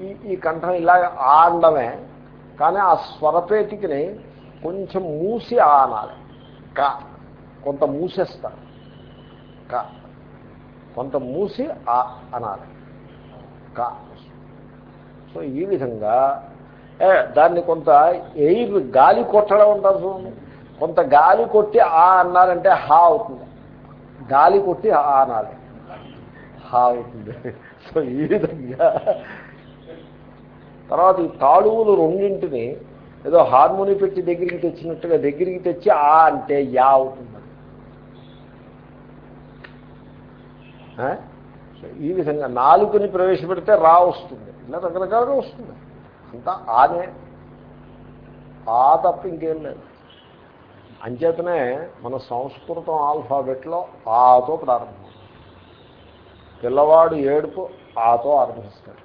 ఈ ఈ కంఠం ఇలా ఆ కానీ ఆ స్వరపేటికిని కొంచెం మూసి ఆ అనాలి క. కొంత మూసేస్తారు. క. కొంత మూసి ఆ అనాలి. క. సో ఈ విధంగా దాన్ని కొంత ఎయిర్ గాలి కొట్టడం ఉంటారు చూడండి. కొంత గాలి కొట్టి ఆ అన్నారంటే హా అవుతుంది. గాలి కొట్టి ఆ అనాలి. హా అవుతుంది. సో ఈ విధంగా తర్వాత ఈ తాళువులు రెండింటిని ఏదో హార్మోని పెట్టి దగ్గరికి తెచ్చినట్టుగా దగ్గరికి తెచ్చి ఆ అంటే యా అవుతుంది. ఈ విధంగా నాలుగుని ప్రవేశపెడితే రా వస్తుంది. ఇలా రకరకాలుగా వస్తుంది. అంతా ఆనే ఆ తప్ప ఇంకేం లేదు. అంచేతనే మన సంస్కృతం ఆల్ఫాబెట్లో ఆతో ప్రారంభం. పిల్లవాడు ఏడుపు ఆతో ఆరంభిస్తాడు.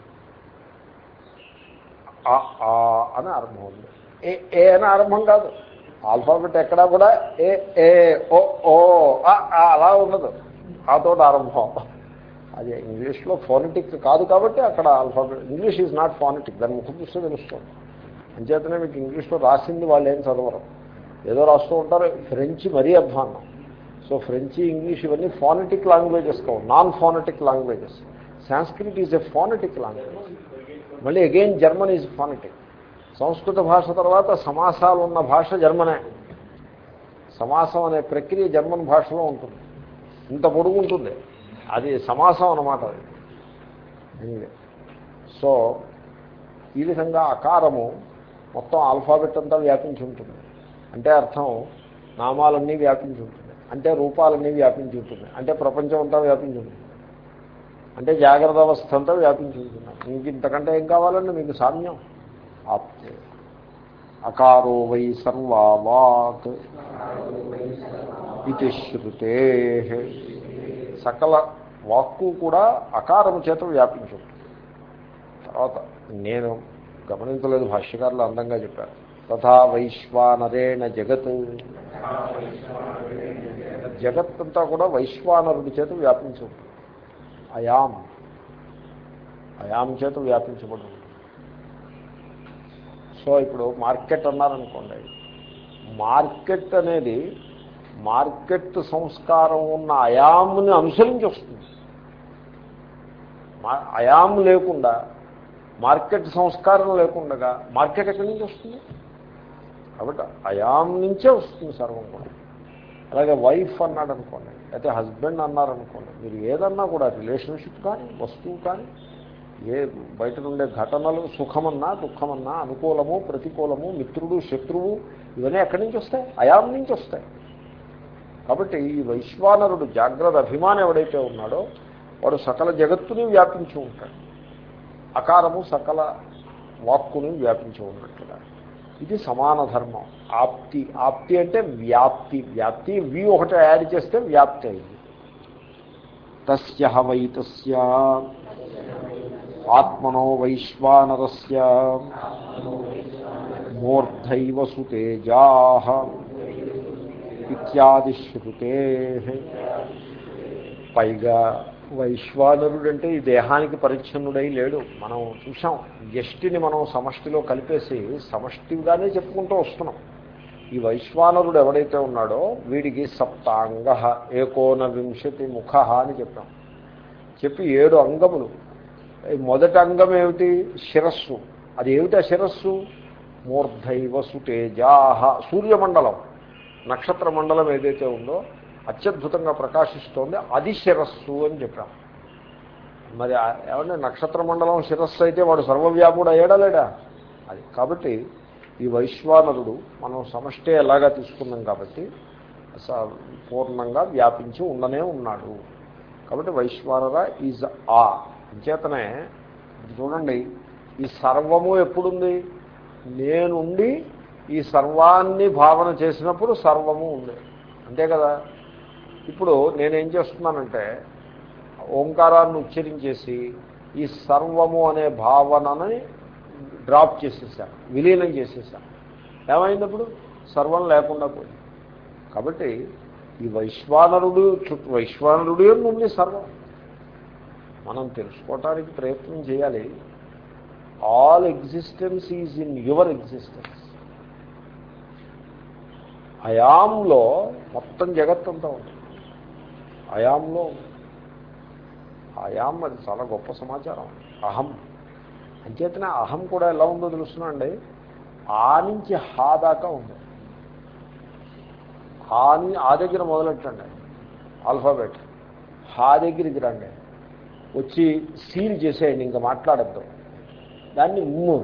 ఆ ఆ అని ఆరంభం ఉంది ఏ ఏ అని ఆరంభం కాదు. ఆల్ఫాబెట్ ఎక్కడా కూడా ఏ ఏ ఓ ఓ ఆ, ఆ అలా ఉండదు. ఆతో ఆరంభం అది ఇంగ్లీష్లో ఫోనెటిక్ కాదు కాబట్టి అక్కడ alphabet English is not phonetic దాని ముఖం చూస్తే తెలుస్తుంది. అంచేతనే మీకు ఇంగ్లీష్లో రాసింది వాళ్ళు ఏం చదవరు. ఏదో రాస్తూ ఉంటారు ఫ్రెంచ్ మరీ అధ్వానం సో ఫ్రెంచి ఇంగ్లీష్ ఇవన్నీ ఫోనెటిక్ లాంగ్వేజెస్ కావు non phonetic languages. Sanskrit is a phonetic language. మళ్ళీ అగైన్ జర్మన్ ఈజ్ ఫోనెటిక్. సంస్కృత భాష తర్వాత సమాసాలు ఉన్న భాష జర్మనే. సమాసం అనే ప్రక్రియ జర్మన్ భాషలో ఉంటుంది. ఇంత పొడుగు ఉంటుంది. అది సమాసం అన్నమాట అది. ఎనీవే సో ఈ విధంగా అకారము మొత్తం ఆల్ఫాబెట్ అంతా వ్యాపించి ఉంటుంది. అంటే అర్థం నామాలన్నీ వ్యాపించి ఉంటుంది. అంటే రూపాలన్నీ వ్యాపించి ఉంటుంది. అంటే ప్రపంచం అంతా వ్యాపించి ఉంటుంది. అంటే జాగ్రత్త అవస్థ అంతా వ్యాపించి ఉంటుంది. మీకు ఇంతకంటే ఏం కావాలండి? మీకు సామ్యం. ఆప్తే. అకారో వై సర్వావాక్. ఇది శృతే. సకల వాక్కు కూడా అకారము చేత వ్యాపించి తర్వాత నేను గమనించలేదు భాష్యకారులు అందంగా చెప్పారు. తథా వైశ్వానరేణ జగత్. జగత్ అంతా కూడా వైశ్వానరుడి చేత వ్యాపించి అయాం. అయాం చేత వ్యాపించబడి సో ఇప్పుడు మార్కెట్ అన్నారనుకోండి. మార్కెట్ అనేది మార్కెట్ సంస్కారం ఉన్న అయాముని అనుసరించి వస్తుంది. మా- అయాం లేకుండా మార్కెట్ సంస్కారం లేకుండా మార్కెట్ ఎక్కడి నుంచి వస్తుంది? కాబట్టి అయాం నుంచే వస్తుంది సర్వం కూడా. అలాగే వైఫ్ అన్నాడు అనుకోండి అయితే హస్బెండ్ అన్నారనుకోండి మీరు ఏదన్నా కూడా రిలేషన్షిప్ కానీ వస్తువు కానీ ఏ బయట నుండే ఘటనలు సుఖమన్నా దుఃఖమన్నా అనుకూలము ప్రతికూలము మిత్రుడు శత్రువు ఇవన్నీ ఎక్కడి నుంచి వస్తాయి? అయాం నుంచి వస్తాయి. కాబట్టి ఈ వైశ్వానరుడు జాగ్రత్త అభిమానం ఎవడైతే ఉన్నాడో వాడు సకల జగత్తుని వ్యాపించి ఉంటాడు. అకారము సకల వాక్కుని వ్యాపించి ఉన్నట్లుగా ఇది సమాన ధర్మం. ఆప్తి ఆప్తి అంటే వ్యాప్తి. వ్యాప్తి వి ఒకటి యాడ్ చేస్తే వ్యాప్తి అయింది. తస్య వై తస్య. ఆత్మనో వైశ్వానరస్య. మూర్ధైవ సుతేజా. ఇత్యాదిశ్రుతే పైగా వైశ్వానరుడు అంటే ఈ దేహానికి పరిచ్ఛన్నుడై లేడు. మనం చూసాం వ్యష్టిని మనం సమష్టిలో కలిపేసి సమష్టిగానే చెప్పుకుంటూ వస్తున్నాం. ఈ వైశ్వానరుడు ఎవడైతే ఉన్నాడో వీడికి సప్తాంగ ఏకోన వింశతి ముఖ అని చెప్పాం. చెప్పి ఏడు అంగములు. మొదటి అంగం ఏమిటి? శిరస్సు. అది ఏమిటి ఆ శిరస్సు? మూర్ధైవ సుతేజాహ సూర్యమండలం. నక్షత్ర మండలం ఏదైతే ఉందో అత్యద్భుతంగా ప్రకాశిస్తోంది అది శిరస్సు అని చెప్పాం మరి ఏమంటే నక్షత్ర మండలం శిరస్సు అయితే వాడు సర్వవ్యాపుడు అయ్యాడా లేడా? అది కాబట్టి ఈ వైశ్వానరుడు మనం సమష్టే ఎలాగా తీసుకున్నాం కాబట్టి స- పూర్ణంగా వ్యాపించి ఉండనే ఉన్నాడు. కాబట్టి వైశ్వానర ఈజ్ ఆ. అంచేతనే చూడండి ఈ సర్వము ఎప్పుడుంది? నేనుండి ఈ సర్వాన్ని భావన చేసినప్పుడు సర్వము ఉంది. అంతే కదా? ఇప్పుడు నేనేం చేస్తున్నానంటే ఓంకారాన్ని ఉచ్చరించేసి ఈ సర్వము అనే భావనని డ్రాప్ చేసేసాను విలీనం చేసేసాను ఏమైందప్పుడు సర్వం లేకుండా పోయింది. కాబట్టి ఈ వైశ్వానరుడు చుట్టూ వైశ్వానరుడు ఉంది సర్వం. మనం తెలుసుకోవటానికి ప్రయత్నం చేయాలి. All existence is in your existence అయాంలో మొత్తం జగత్తంతా ఉంది. అయాంలో అయాం అది చాలా గొప్ప సమాచారం. అహం. అంచేతనే అహం కూడా ఎలా ఉందో తెలుస్తున్నాండి? ఆ నుంచి హా దాకా ఉంది. హా ఆ దగ్గర మొదలెట్టండి. ఆల్ఫాబెట్. హా దగ్గరికి రండి. వచ్చి సీల్ చేసేయండి ఇంకా మాట్లాడద్దు. దాన్ని ఉమ్ము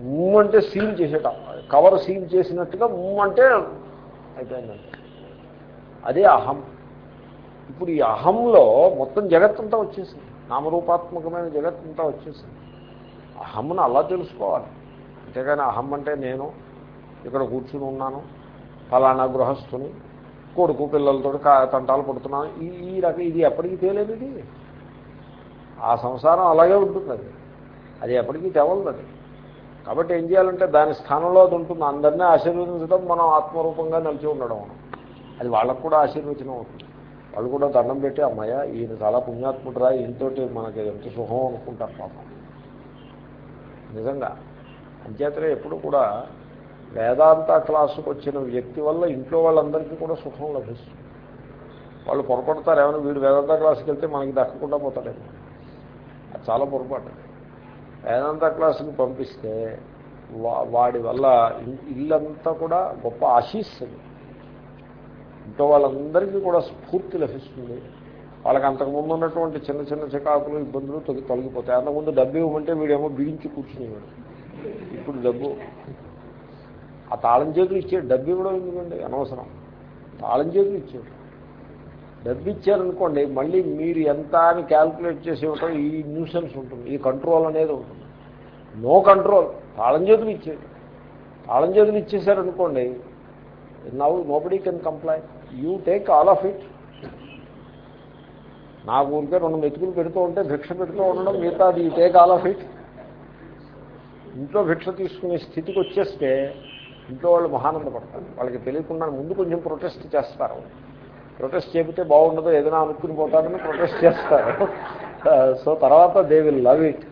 ఉమ్ము అంటే సీల్ చేసేట. కవర్ సీల్ చేసినట్టుగా ఉమ్ము అంటే అయిపోయిందండి అదే అహం. ఇప్పుడు ఈ అహంలో మొత్తం జగత్తంతా వచ్చేసింది. నామరూపాత్మకమైన జగత్తంతా వచ్చేసింది. అహంను అలా తెలుసుకోవాలి. అంతేగాని అహం అంటే నేను ఇక్కడ కూర్చుని ఉన్నాను ఫలానా గృహస్థుని కొడుకు పిల్లలతో తంటాలు పడుతున్నాను. ఈ ఈ రకం ఇది ఎప్పటికీ తేలేదు ఇది ఆ సంసారం అలాగే ఉంటుంది అది. అది ఎప్పటికీ తెవలదు అది. కాబట్టి ఏం చేయాలంటే దాని స్థానంలో అది ఉంటుంది. అందరినీ ఆశీర్వదించడం మనం ఆత్మరూపంగా నిలిచి ఉండడం అది వాళ్ళకు కూడా ఆశీర్వచనం అవుతుంది. వాళ్ళు కూడా దండం పెట్టి అమ్మాయ ఈయన చాలా పుణ్యాత్ముడురా ఈయనతోటి మనకి ఎంత సుఖం అనుకుంటారు పాపం. నిజంగా. అంచేతనే ఎప్పుడు కూడా వేదాంత క్లాసుకు వచ్చిన వ్యక్తి వల్ల ఇంట్లో వాళ్ళందరికీ కూడా సుఖం లభిస్తుంది. వాళ్ళు పొరపడతారు ఏమైనా వీడు వేదాంత క్లాసుకి వెళ్తే మనకి దక్కకుండా పోతాడేమో. అది చాలా పొరపాటు. వేదాంత క్లాసుకి పంపిస్తే వాడి వల్ల ఇల్లంతా కూడా గొప్ప ఆశీస్సుది ఇంట్లో వాళ్ళందరికీ కూడా స్ఫూర్తి లభిస్తుంది. వాళ్ళకి అంతకుముందు ఉన్నటువంటి చిన్న చిన్న చికాకులు ఇబ్బందులు తొలి తొలగిపోతాయి. అంతకుముందు డబ్బు ఇవ్వమంటే వీడేమో బిగించి కూర్చునేవాడు. ఇప్పుడు డబ్బు. ఆ తాళం చేతులు ఇచ్చాడు. డబ్బు ఇవ్వడం ఎందుకండి? అనవసరం. తాళం చేతులు ఇచ్చాడు. డబ్బిచ్చారనుకోండి మళ్ళీ మీరు ఎంత అని క్యాల్కులేట్ చేసి ఇవ్వటం ఈ న్యూసెన్స్ ఉంటుంది ఈ కంట్రోల్ అనేది ఉంటుంది. నో కంట్రోల్ తాళం చేతులు ఇచ్చేది తాళం చేతులు ఇచ్చేసారనుకోండి now nobody can complaint you take all of it నా ఊరికే రెండు మెతుకులు పెడుతూ ఉంటే భిక్ష పెడుతూ ఉండడం మిగతా అది టేక్ ఆల్ ఆఫ్ ఇట్ ఇంట్లో భిక్ష తీసుకునే స్థితికి వచ్చేస్తే ఇంట్లో వాళ్ళు మహానందపడతారు వాళ్ళకి తెలియకుండా ముందు కొంచెం ప్రొటెస్ట్ చేస్తారు. ప్రొటెస్ట్ చేపితే బాగుండదు ఏదైనా అనుకుని పోతారని ప్రొటెస్ట్ చేస్తారు. సో తర్వాత దే విల్ లవ్ ఇట్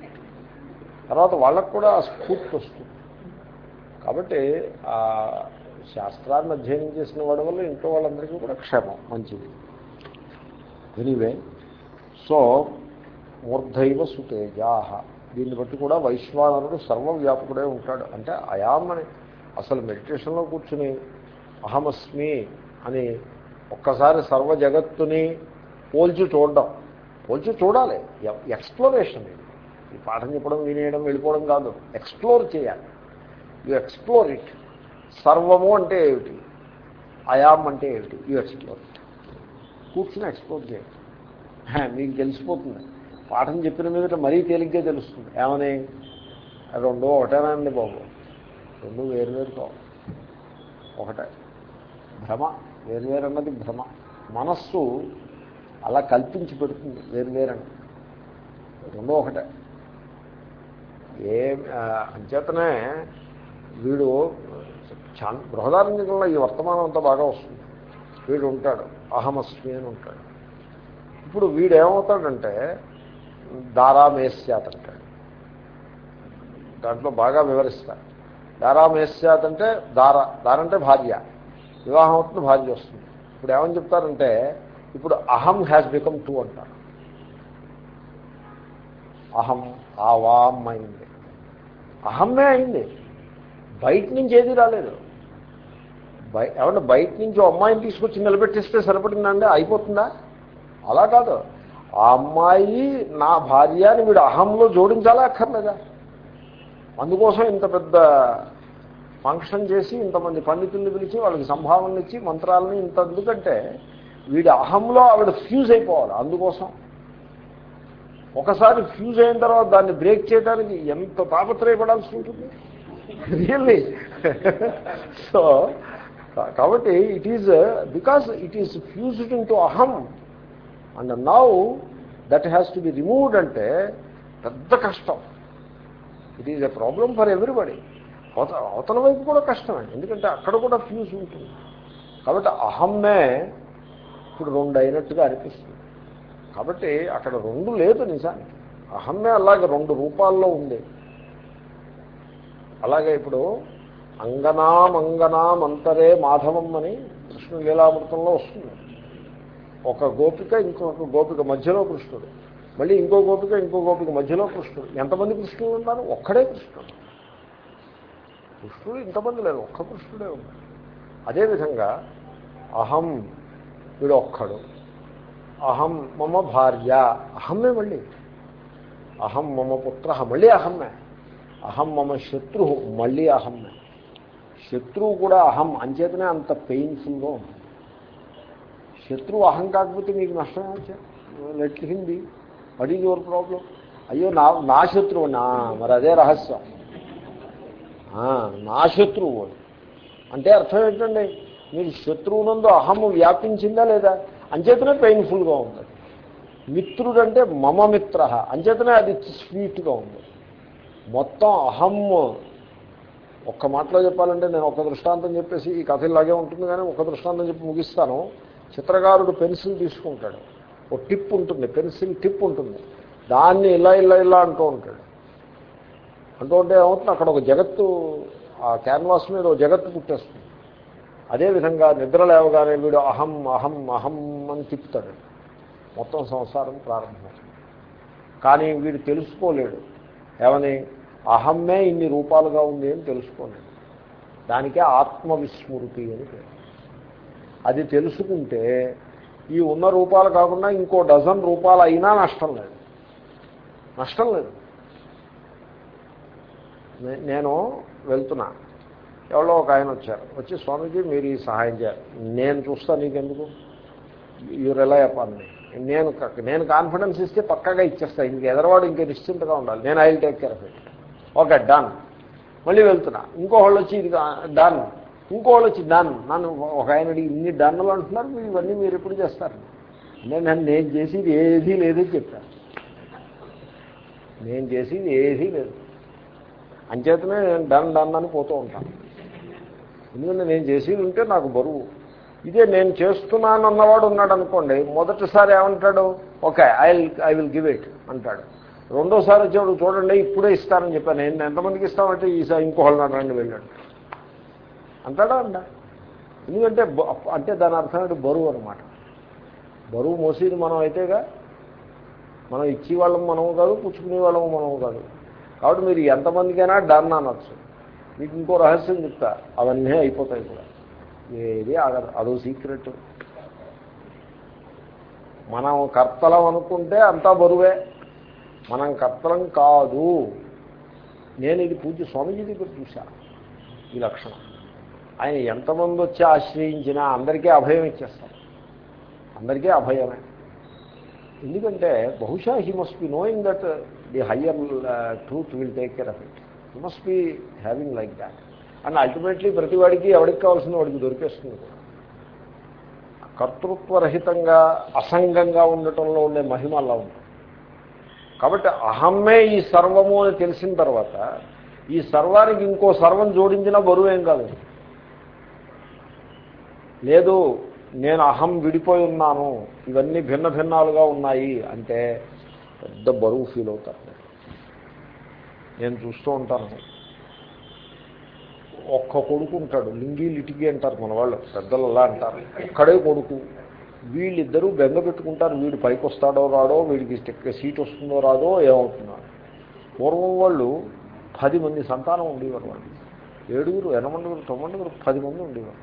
తర్వాత వాళ్ళకు కూడా ఆ స్ఫూర్తి వస్తుంది. కాబట్టి శాస్త్రాన్ని అధ్యయనం చేసిన వాడి వల్ల ఇంట్లో వాళ్ళందరికీ కూడా క్షేమం మంచిది. ఎనీవే సో మూర్ధైవ సుతేజాహ దీన్ని బట్టి కూడా వైశ్వానరుడు సర్వవ్యాపకుడే ఉంటాడు. అంటే అయామని అసలు మెడిటేషన్లో కూర్చుని అహమస్మి అని ఒక్కసారి సర్వ జగత్తుని పోల్చి చూడడం. పోల్చి చూడాలి. ఎక్స్ప్లోరేషన్ ఈ పాఠం చెప్పడం వినేయడం వెళ్ళిపోవడం కాదు. ఎక్స్ప్లోర్ చేయాలి. You explore it. సర్వము అంటే ఏమిటి? అయామ్ అంటే ఏమిటి? You explore it. కూర్చుని ఎక్స్ప్లోర్ చేయండి మీకు తెలిసిపోతుంది. పాఠం చెప్పిన మీద మరీ తేలిగ్గా తెలుస్తుంది. ఏమని? రెండో ఒకటేనండి బాబు. రెండు వేరు కావు. ఒకటే. భ్రమ. వేరువేరు అన్నది భ్రమ. మనస్సు అలా కల్పించి పెడుతుంది వేరువేరని రెండో ఒకటే. ఏ అంచేతనే వీడు చా బృహదారంలో ఈ వర్తమానం అంతా బాగా వస్తుంది. వీడు ఉంటాడు అహమస్మి అని ఉంటాడు. ఇప్పుడు వీడు ఏమవుతాడంటే దారామేస్యాత్ అంటాడు. దాంట్లో బాగా వివరిస్తాడు దారామేస్యాత్ అంటే దార దారంటే భార్య. వివాహం అవుతుంది భార్య వస్తుంది. ఇప్పుడు ఏమని చెప్తారంటే ఇప్పుడు అహం హ్యాస్ బికమ్ టూ అంటారు. అహం ఆవామ్ అయింది. అహమ్మే అయింది. బయట నుంచి ఏది రాలేదు. బయ ఏమంటే బయట నుంచి అమ్మాయిని తీసుకొచ్చి నిలబెట్టిస్తే సరిపడిందండి? అయిపోతుందా? అలా కాదు. ఆ అమ్మాయి నా భార్య అని వీడు అహంలో జోడించాలా అక్కర్లేదా? అందుకోసం ఇంత పెద్ద ఫంక్షన్ చేసి ఇంతమంది పండితుల్ని పిలిచి వాళ్ళకి సంభావనలు ఇచ్చి మంత్రాలని ఇంత ఎందుకంటే వీడి అహంలో ఆవిడ ఫ్యూజ్ అయిపోవాలి అందుకోసం. ఒకసారి ఫ్యూజ్ అయిన తర్వాత దాన్ని బ్రేక్ చేయడానికి ఎంత తాపత్రయపడాల్సి ఉంటుంది? రియల్లీ సో కాబట్టి it is because it is fused in to అహం and now that has to be removed అంటే పెద్ద కష్టం. It is a problem for everybody అవత అవతల వైపు కూడా కష్టమే. ఎందుకంటే అక్కడ కూడా ఫ్యూజ్ ఉంటుంది. కాబట్టి అహమ్మే ఇప్పుడు రెండు అయినట్టుగా అనిపిస్తుంది. కాబట్టి అక్కడ రెండు లేదు నిజానికి. అహమ్మే అలాగే రెండు రూపాల్లో ఉంది. అలాగే ఇప్పుడు అంగనామంగనామంతరే అంతరే మాధవం అని కృష్ణుడు లీలామృతంలో వస్తుంది. ఒక గోపిక ఇంకొక గోపిక మధ్యలో కృష్ణుడు. మళ్ళీ ఇంకో గోపిక ఇంకో గోపిక మధ్యలో కృష్ణుడు. ఎంతమంది కృష్ణుడు ఉన్నారు? ఒక్కడే కృష్ణుడు. కృష్ణుడు ఇంతమంది లేదు ఒక్క కృష్ణుడే ఉన్నాడు. అదేవిధంగా అహం వీడు ఒక్కడు అహం మమ భార్య అహమ్మే మళ్ళీ. అహం మమ పుత్ర మళ్ళీ అహమ్మే. అహం మమ శత్రు మళ్ళీ అహమ్మే. శత్రువు కూడా అహం అంచేతనే అంత పెయిన్ఫుల్గా ఉంది శత్రువు అహం కాకపోతే మీకు నష్టం let Hindi what is your problem అయ్యో నా నా శత్రువు నా మరి అదే రహస్యం. నా శత్రువు అంటే అర్థం ఏంటండి? మీరు శత్రువునందు అహము వ్యాపించిందా లేదా? అంచేతనే పెయిన్ఫుల్గా ఉంది. మిత్రుడు అంటే మమ మిత్ర అంచేతనే అది స్వీట్గా ఉంది. మొత్తం అహం ఒక్క మాటలో చెప్పాలంటే నేను ఒక దృష్టాంతం చెప్పేసి ఈ కథ ఇలాగే ఉంటుంది కానీ ఒక దృష్టాంతం చెప్పి ముగిస్తాను. చిత్రకారుడు పెన్సిల్ తీసుకుంటాడు. ఒక టిప్ ఉంటుంది పెన్సిల్ టిప్ ఉంటుంది. దాన్ని ఇలా ఇలా ఇలా అంటూ ఉంటాడు. అంటూ ఉంటే ఏమవుతుంది? అక్కడ ఒక జగత్తు ఆ క్యాన్వాస్ మీద ఒక జగత్తు పుట్టేస్తుంది. అదేవిధంగా నిద్ర లేవగానే వీడు అహం అహం అహం అని తిప్పుతాడు. మొత్తం సంసారం ప్రారంభమవుతుంది. కానీ వీడు తెలుసుకోలేడు. ఏమని? అహమ్మే ఇన్ని రూపాలుగా ఉంది అని తెలుసుకోలేడు. దానికే ఆత్మవిస్మృతి అని పేరు. అది తెలుసుకుంటే ఈ ఉన్న రూపాలు కాకుండా ఇంకో డజన్ రూపాలు అయినా నష్టం లేదు. నష్టం లేదు. నేను వెళ్తున్నా. ఎవరో ఒక ఆయన వచ్చారు. వచ్చి స్వామీజీ మీరు ఈ సహాయం చేయాలి. నేను చూస్తాను నీకెందుకు? యూ రిలై అపాన్ నేను నేను కాన్ఫిడెన్స్ ఇస్తే పక్కగా ఇచ్చేస్తాను ఇంక ఎదరవాడు ఇంక నిశ్చింతగా ఉండాలి. నేను I take care of it okay done మళ్ళీ వెళ్తున్నా. ఇంకోళ్ళు వచ్చి ఇది డన్ ఇంకోళ్ళు వచ్చి డన్ నన్ను ఒక ఆయన ఇన్ని డన్నులు అంటున్నారు. మీరు ఇవన్నీ మీరు ఎప్పుడు చేస్తారు? నేను నన్ను నేను చేసేది ఏదీ లేదని చెప్పాను. నేను చేసేది ఏదీ లేదు. అంచేతనే నేను డన్ డన్ అని పోతూ ఉంటాను. ఎందుకంటే నేను చేసేది ఉంటే నాకు బరువు. ఇదే నేను చేస్తున్నాను అన్నవాడు ఉన్నాడు అనుకోండి మొదటిసారి ఏమంటాడు? Okay I I will give it అంటాడు. రెండోసారి వచ్చేవాడు చూడండి ఇప్పుడే ఇస్తానని చెప్పాను. నేను ఎంతమందికి ఇస్తామంటే ఈసారి ఇంకోళ్ళు రండి వెళ్ళాడు. అంటాడా అంట ఎందుకంటే అంటే దాని అర్థం ఏంటి? బరువు అనమాట బరువు మోసేది మనం అయితేగా మనం ఇచ్చేవాళ్ళం మనము కాదు పుచ్చుకునే వాళ్ళము మనము కాదు. కాబట్టి మీరు ఎంతమందికైనా డన్ అనొచ్చు. మీకు ఇంకో రహస్యం చెప్తా. అవన్నీ అయిపోతాయి కూడా. ఏది ఆగదు. అదో సీక్రెట్. మనం కర్తలం అనుకుంటే అంతా బరువే. మనం కర్తలం కాదు. నేను ఇది పూజ స్వామీజీ దగ్గర చూశా. ఈ లక్షణం. ఆయన ఎంతమంది వచ్చి ఆశ్రయించినా అందరికీ అభయం ఇచ్చేస్తారు. అందరికీ అభయమే. ఎందుకంటే బహుశా he must be knowing that the higher truth will take care of it he must be having like that and ultimately ప్రతి వాడికి ఎవరికి కావాల్సిన వాడికి దొరికేస్తుంది. కూడా కర్తృత్వరహితంగా అసంగంగా ఉండటంలో ఉండే మహిమ అలా ఉంటుంది. కాబట్టి అహమ్మే ఈ సర్వము అని తెలిసిన తర్వాత ఈ సర్వానికి ఇంకో సర్వం జోడించినా బరువేం కాదు. లేదు నేను అహం విడిపోయి ఉన్నాను. ఇవన్నీ భిన్న భిన్నాలుగా ఉన్నాయి అంటే పెద్ద బరువు ఫీల్ అవుతారు నేను చూస్తూ ఉంటాను. ఒక్క కొడుకు ఉంటాడు లింగి లిటిగి అంటారు మన వాళ్ళు పెద్దలు అలా అంటారు. ఒక్కడే కొడుకు. వీళ్ళిద్దరూ బెంగ పెట్టుకుంటారు వీడు పైకి వస్తాడో రాడో వీడికి సీట్ వస్తుందో రాదో ఏమవుతుందో పూర్వం వాళ్ళు పది మంది సంతానం ఉండేవారు వాళ్ళు. ఏడుగురు ఎనమండుగురు తొమ్మిదిగురు పది మంది ఉండేవారు.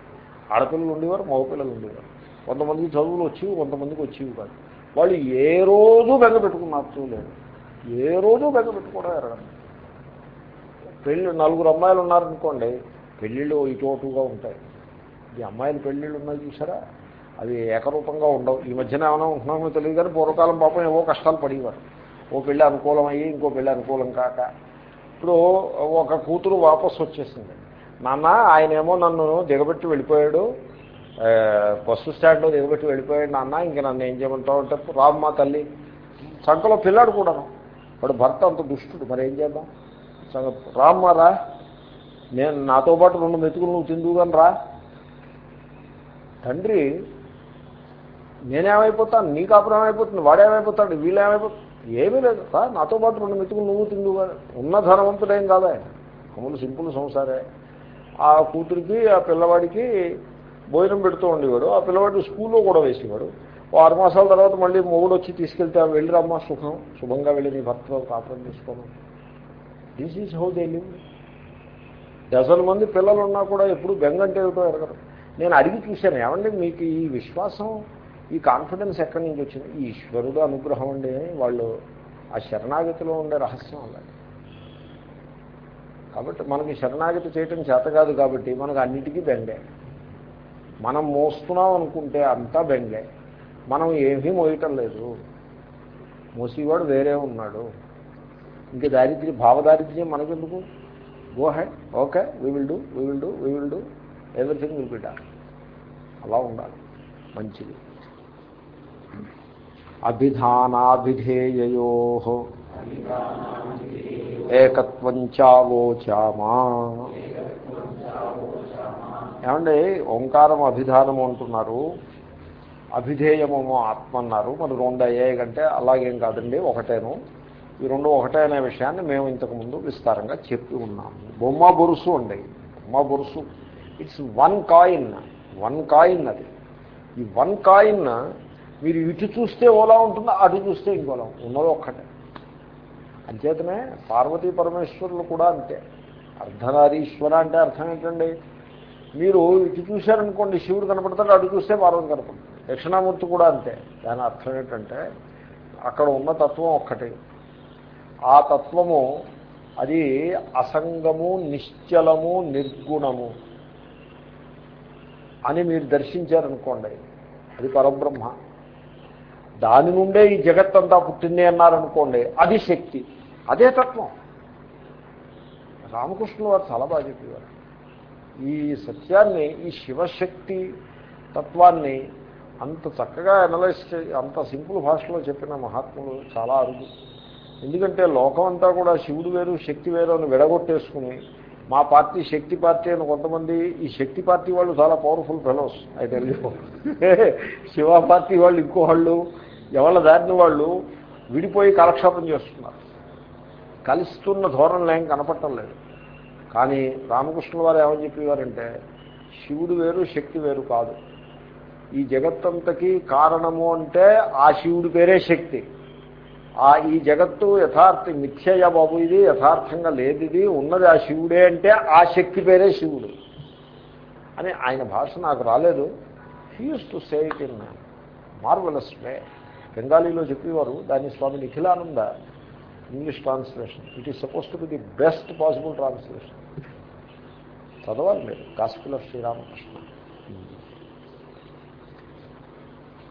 ఆడపిల్లలు ఉండేవారు మగపిల్లలు ఉండేవారు. కొంతమందికి చదువులు వచ్చేవి కొంతమందికి వచ్చేవి కాదు. వాళ్ళు ఏ రోజు బెంగ పెట్టుకున్నారు లేదు. ఏ రోజు బెంగ పెట్టుకోవడం ఎరగడం. పెళ్ళి నలుగురు అమ్మాయిలు ఉన్నారనుకోండి పెళ్ళిళ్ళు ఇటువటుగా ఉంటాయి. ఈ అమ్మాయిల పెళ్ళిళ్ళు ఉన్నాయి చూసారా? అవి ఏకరూపంగా ఉండవు. ఈ మధ్యన ఏమైనా ఉంటున్నామో తెలియదు కానీ పూర్వకాలం పాపం ఏవో కష్టాలు పడేవారు. ఓ పెళ్ళి అనుకూలం అయ్యి ఇంకో పెళ్ళి అనుకూలం కాక. ఇప్పుడు ఒక కూతురు వాపసు వచ్చేసింది. నాన్న ఆయనేమో నన్ను దిగబెట్టి వెళ్ళిపోయాడు. బస్సు స్టాండ్లో దిగబెట్టి వెళ్ళిపోయాడు నాన్న ఇంక నన్ను ఏం చేయమంటావు అంటే రామ్మ తల్లి. సంఖలో పిల్లాడు కూడాను. వాడు భర్త అంత దుష్టుడు మరి ఏం చేద్దాం? రామ్మారా నేను నాతో పాటు రెండు మెతుకులు నువ్వు తిందుగాని రా. తండ్రి నేనేమైపోతాను? నీ కాపురం అయిపోతుంది వాడేమైపోతాడు? వీళ్ళేమైపోతాడు ఏమీ లేదు. రా నాతో పాటు రెండు మెతుకులు నువ్వు తిందుగాని ఉన్న ధనవంతుడేం కాదా? అమలు సింపుల్ సంసారే. ఆ కూతురికి ఆ పిల్లవాడికి భోజనం పెడుతూ ఉండేవాడు. ఆ పిల్లవాడు స్కూల్లో కూడా వేసేవాడు. ఓ ఆరు మాసాల తర్వాత మళ్ళీ మొగుడు వచ్చి తీసుకెళ్తే వెళ్ళిరమ్మా సుఖం. శుభంగా వెళ్ళి నీ భర్తతో కాపురం తీసుకోను. This is how they live dozen మంది పిల్లలు ఉన్నా కూడా ఎప్పుడు బెంగంటే ఏమిటో ఎరగరు నేను అడిగి చూశాను ఏమండి మీకు ఈ విశ్వాసం ఈ కాన్ఫిడెన్స్ ఎక్కడి నుంచి వచ్చింది? ఈ ఈశ్వరుడు అనుగ్రహం అండి. వాళ్ళు ఆ శరణాగతిలో ఉండే రహస్యం అలాంటి కాబట్టి మనకి శరణాగతి చేయటం చేత కాదు కాబట్టి మనకు అన్నిటికీ బెంగే మనం మోస్తున్నాం అనుకుంటే అంతా బెంగే. మనం ఏమీ మోయటం లేదు. మోసేవాడు వేరే ఉన్నాడు. ఇంక దారిద్ర్యం భావదారిద్ర్యం మనకెందుకు? Go ahead okay we will do we will do we will do everything will be అలా ఉండాలి. మంచిది. అభిధానాభిధేయో ఏకత్వం చావోచామా ఏమండి ఓంకారం అభిధానము అంటున్నారు. అభిధేయమేమో ఆత్మ అన్నారు మరి రెండు అయ్యాయి కంటే అలాగేం కాదండి ఒకటేను. ఈ రెండు ఒకటే అనే విషయాన్ని మేము ఇంతకుముందు విస్తారంగా చెప్పి ఉన్నాము. బొమ్మ బొరుసు అండి బొమ్మ బొరుసు. It's one coin one coin అది. ఈ వన్ కాయిన్ మీరు ఇటు చూస్తే ఓలా ఉంటుందో అటు చూస్తే ఇంకోలా ఉన్నది ఒక్కటే. అంచేతనే పార్వతీ పరమేశ్వరులు కూడా అంతే. అర్ధనారీశ్వర అంటే అర్థం ఏంటండి? మీరు ఇటు చూశారనుకోండి శివుడు కనపడతాడు అటు చూస్తే పార్వతి కనపడుతుంది దక్షిణామూర్తి కూడా అంతే. దాని అర్థం ఏంటంటే అక్కడ ఉన్న తత్వం ఒక్కటి. ఆ తత్వము అది అసంగము నిశ్చలము నిర్గుణము అని మీరు దర్శించారనుకోండి అది పరబ్రహ్మ. దాని నుండే ఈ జగత్తంతా పుట్టింది అన్నారనుకోండి అది శక్తి. అదే తత్వం. రామకృష్ణుల వారు చాలా బాగా చెప్పేవారు. ఈ సత్యాన్ని ఈ శివశక్తి తత్వాన్ని అంత చక్కగా అనలైజ్ అంత సింపుల్ భాషలో చెప్పిన మహాత్ములు చాలా అరుదు. ఎందుకంటే లోకం అంతా కూడా శివుడు వేరు శక్తి వేరు అని విడగొట్టేసుకుని మా పార్టీ శక్తి పార్టీ అని కొంతమంది ఈ శక్తి పార్టీ వాళ్ళు చాలా పవర్ఫుల్ ఫెలోస్ అయితే శివ పార్టీ వాళ్ళు ఇంకో వాళ్ళు ఎవళ్ళ దారిని వాళ్ళు విడిపోయి కాలక్షేపం చేస్తున్నారు. కలుస్తున్న ధోరణులు ఏం కనపడటం లేదు. కానీ రామకృష్ణుల వారు ఏమని చెప్పేవారంటే శివుడు వేరు శక్తి వేరు కాదు. ఈ జగత్తంతకి కారణము అంటే ఆ శివుడి పేరే శక్తి. ఆ ఈ జగత్తు యథార్థ మిథ్యయ బాబు ఇది యథార్థంగా లేదు ఇది ఉన్నది ఆ శివుడే అంటే ఆ శక్తి పేరే శివుడు. అని ఆయన భాష నాకు రాలేదు. He's to say it in marvellous way బెంగాలీలో చెప్పేవారు దాన్ని Swami Nikhilananda English translation it is supposed to be the best possible translation చదవాలి మీరు. గాస్పిల్ శ్రీరామకృష్ణ.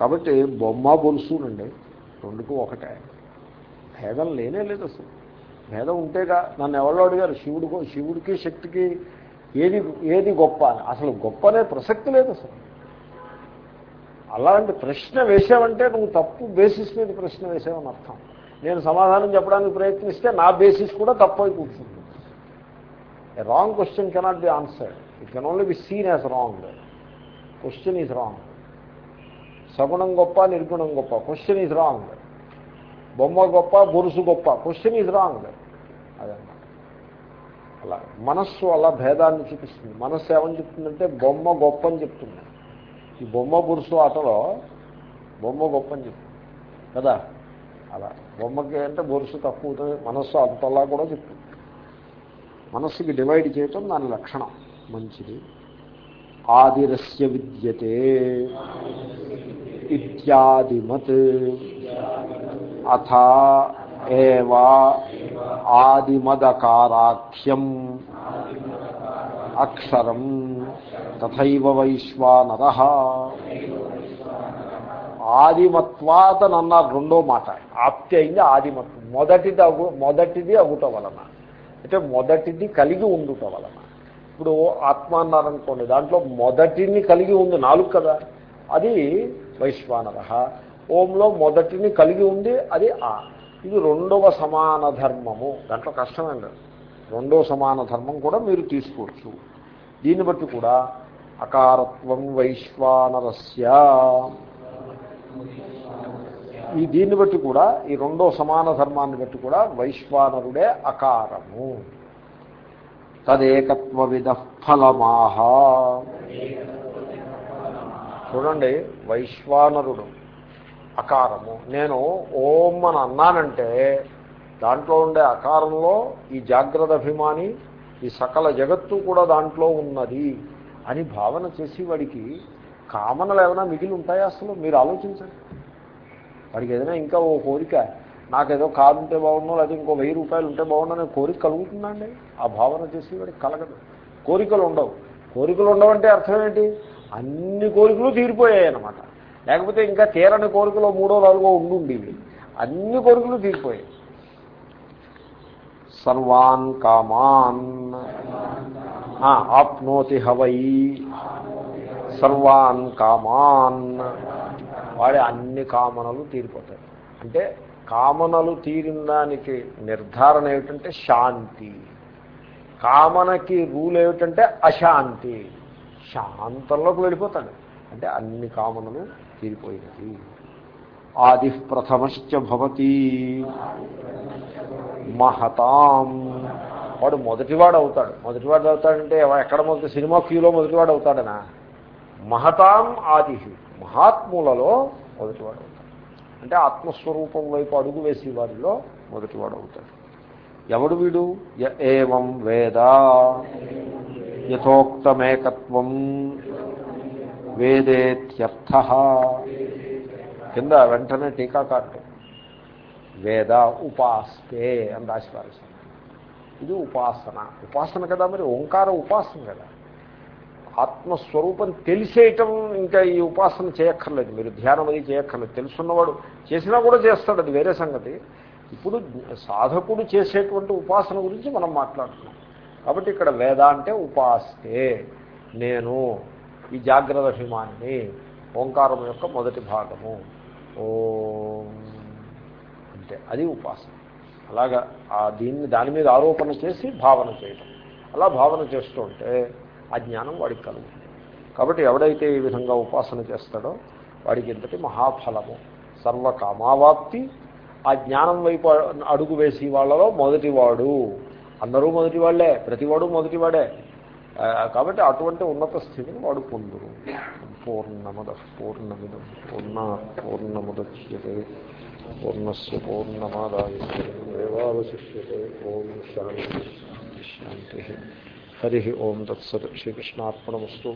కాబట్టి బొమ్మ బొలుసునండి. రెండుకు ఒకటే. భేదం లేనే లేదు అసలు. భేదం ఉంటేగా నన్ను ఎవరో అడిగారు శివుడు శివుడికి శక్తికి ఏది ఏది గొప్ప అని. అసలు గొప్ప అనే ప్రసక్తి లేదు అసలు. అలాంటి ప్రశ్న వేసావంటే నువ్వు తప్పు బేసిస్ మీద ప్రశ్న వేసావని అర్థం. నేను సమాధానం చెప్పడానికి ప్రయత్నిస్తే నా బేసిస్ కూడా తప్పు అయి కూర్చుంది. A wrong question cannot be answered it can only be seen as wrong question is wrong సగుణం గొప్ప నిర్గుణం గొప్ప క్వశ్చన్ ఈజ్ రాంగ్ బొమ్మ గొప్ప బొరుసు గొప్ప క్వశ్చన్ ఈజ్ రాంగ్ అదన్నమాట అలా. మనస్సు అలా భేదాన్ని చూపిస్తుంది. మనస్సు ఏమని చెప్తుందంటే బొమ్మ గొప్ప అని చెప్తుంది. ఈ బొమ్మ బొరుసు ఆటలో బొమ్మ గొప్ప అని చెప్తుంది. కదా? అలా. బొమ్మకి అంటే బొరుసు తక్కువ అవుతుంది. మనస్సు అంతలా కూడా చెప్తుంది. మనస్సుకి డివైడ్ చేయటం దాని లక్షణం. మంచిది. ఆదిరస్య విద్యతే. ఇత్యాదిమత్. అథ ఏవా ఆదిమదకారాఖ్యం. అక్షరం తథైవ వైశ్వానర. ఆదిమత్వాత అన్నారు రెండో మాట. ఆప్తి అయింది ఆదిమత్వం. మొదటిది అగు మొదటిది అగుట వలన. అంటే మొదటిది కలిగి ఉండుట వలన. ఇప్పుడు ఆత్మ అన్నారనుకోండి దాంట్లో మొదటిని కలిగి ఉంది నాలుగు కదా. అది వైశ్వానర ఓంలో మొదటిని కలిగి ఉంది అది ఆ. ఇది రెండవ సమాన ధర్మము. దాంట్లో కష్టమండి లేదు. రెండో సమాన ధర్మం కూడా మీరు తీసుకోవచ్చు. దీన్ని బట్టి కూడా అకారత్వం వైశ్వానరస్య. ఈ దీన్ని బట్టి కూడా ఈ రెండో సమాన ధర్మాన్ని బట్టి కూడా వైశ్వానరుడే అకారము. తదేకత్వ విధ ఫలమాహ. చూడండి వైశ్వానరుడు అకారము. నేను ఓం అని అన్నానంటే దాంట్లో ఉండే అకారంలో ఈ జాగ్రత్త అభిమాని ఈ సకల జగత్తు కూడా దాంట్లో ఉన్నది అని భావన చేసి వాడికి కామనలు ఏమైనా మిగిలి ఉంటాయా అసలు? మీరు ఆలోచించండి. వాడికి ఏదైనా ఇంకా ఓ కోరిక. నాకేదో కారు ఉంటే బాగుండు లేదా ఇంకో వెయ్యి రూపాయలు ఉంటే బాగుండో కోరిక కలుగుతుందండి. ఆ భావన చేసి వాడికి కలగదు. కోరికలు ఉండవు. కోరికలు ఉండవంటే అర్థం ఏంటి? అన్ని కోరికలు తీరిపోయాయి అనమాట లేకపోతే ఇంకా తీరని కోరికలో మూడో నాలుగో ఉండుండేవి. అన్ని కోరికలు తీరిపోయాయి. సర్వాన్ కామాన్. ఆప్నోతి హవై. సర్వాన్ కామాన్. వాడి అన్ని కామనలు తీరిపోతాయి. అంటే కామనలు తీరిన దానికి నిర్ధారణ ఏమిటంటే శాంతి. కామనకి రూల్ ఏమిటంటే అశాంతి. శాంతంలోకి వెళ్ళిపోతాడు. అంటే అన్ని కామనలు తీరిపోయినది. ఆది ప్రథమశ్చ భవతి. మహతాం. వాడు మొదటివాడు అవుతాడు. మొదటివాడు అవుతాడంటే ఎక్కడ మొదటి సినిమా క్యూలో మొదటివాడు అవుతాడనా? మహతాం ఆది మహాత్ములలో మొదటివాడు అవుతాడు. అంటే ఆత్మస్వరూపం వైపు అడుగు వేసి వారిలో మొదటివాడు అవుతాడు. ఎవడు వీడు? ఏవం వేద? యథోక్తమేకత్వం వేదేత్యర్థ. కింద వెంటనే టీకాకారుడు వేద ఉపాస్తే అని రాసి ఇది ఉపాసన. ఉపాసన కదా మరి? ఓంకార ఉపాసన కదా. ఆత్మస్వరూపం తెలిసేయటం ఇంకా ఈ ఉపాసన చేయక్కర్లేదు. మీరు ధ్యానం అది చేయక్కర్లేదు. తెలుసున్నవాడు చేసినా కూడా చేస్తాడు. అది వేరే సంగతి. ఇప్పుడు సాధకుడు చేసేటువంటి ఉపాసన గురించి మనం మాట్లాడుతున్నాం. కాబట్టి ఇక్కడ వేద అంటే ఉపాస్తే నేను ఈ జాగ్రత్త అభిమానిని ఓంకారం యొక్క మొదటి భాగము. ఓ. అంటే అది ఉపాసన. అలాగా ఆ దీన్ని దాని మీద ఆరోపణ చేసి భావన చేయటం. అలా భావన చేస్తుంటే ఆ జ్ఞానం వాడికి కలుగుతుంది. కాబట్టి ఎవడైతే ఈ విధంగా ఉపాసన చేస్తాడో వాడికి ఇంతటి మహాఫలము. సర్వకామావాప్తి. ఆ జ్ఞానం వైపు అడుగు వేసి వాళ్ళలో మొదటివాడు. అందరూ మొదటివాళ్ళే. ప్రతివాడు మొదటివాడే. కాబట్టి అటువంటి ఉన్నత స్థితిని వాడు పొందురు. పూర్ణమద పూర్ణమిద. పూర్ణ పూర్ణముద్యతే. పూర్ణస్ పూర్ణమాదాయ. దేవావశిష్యతే. ఓం శాంతి. శాంతి. హరి ఓం తత్సత్ శ్రీకృష్ణార్పణమస్తు.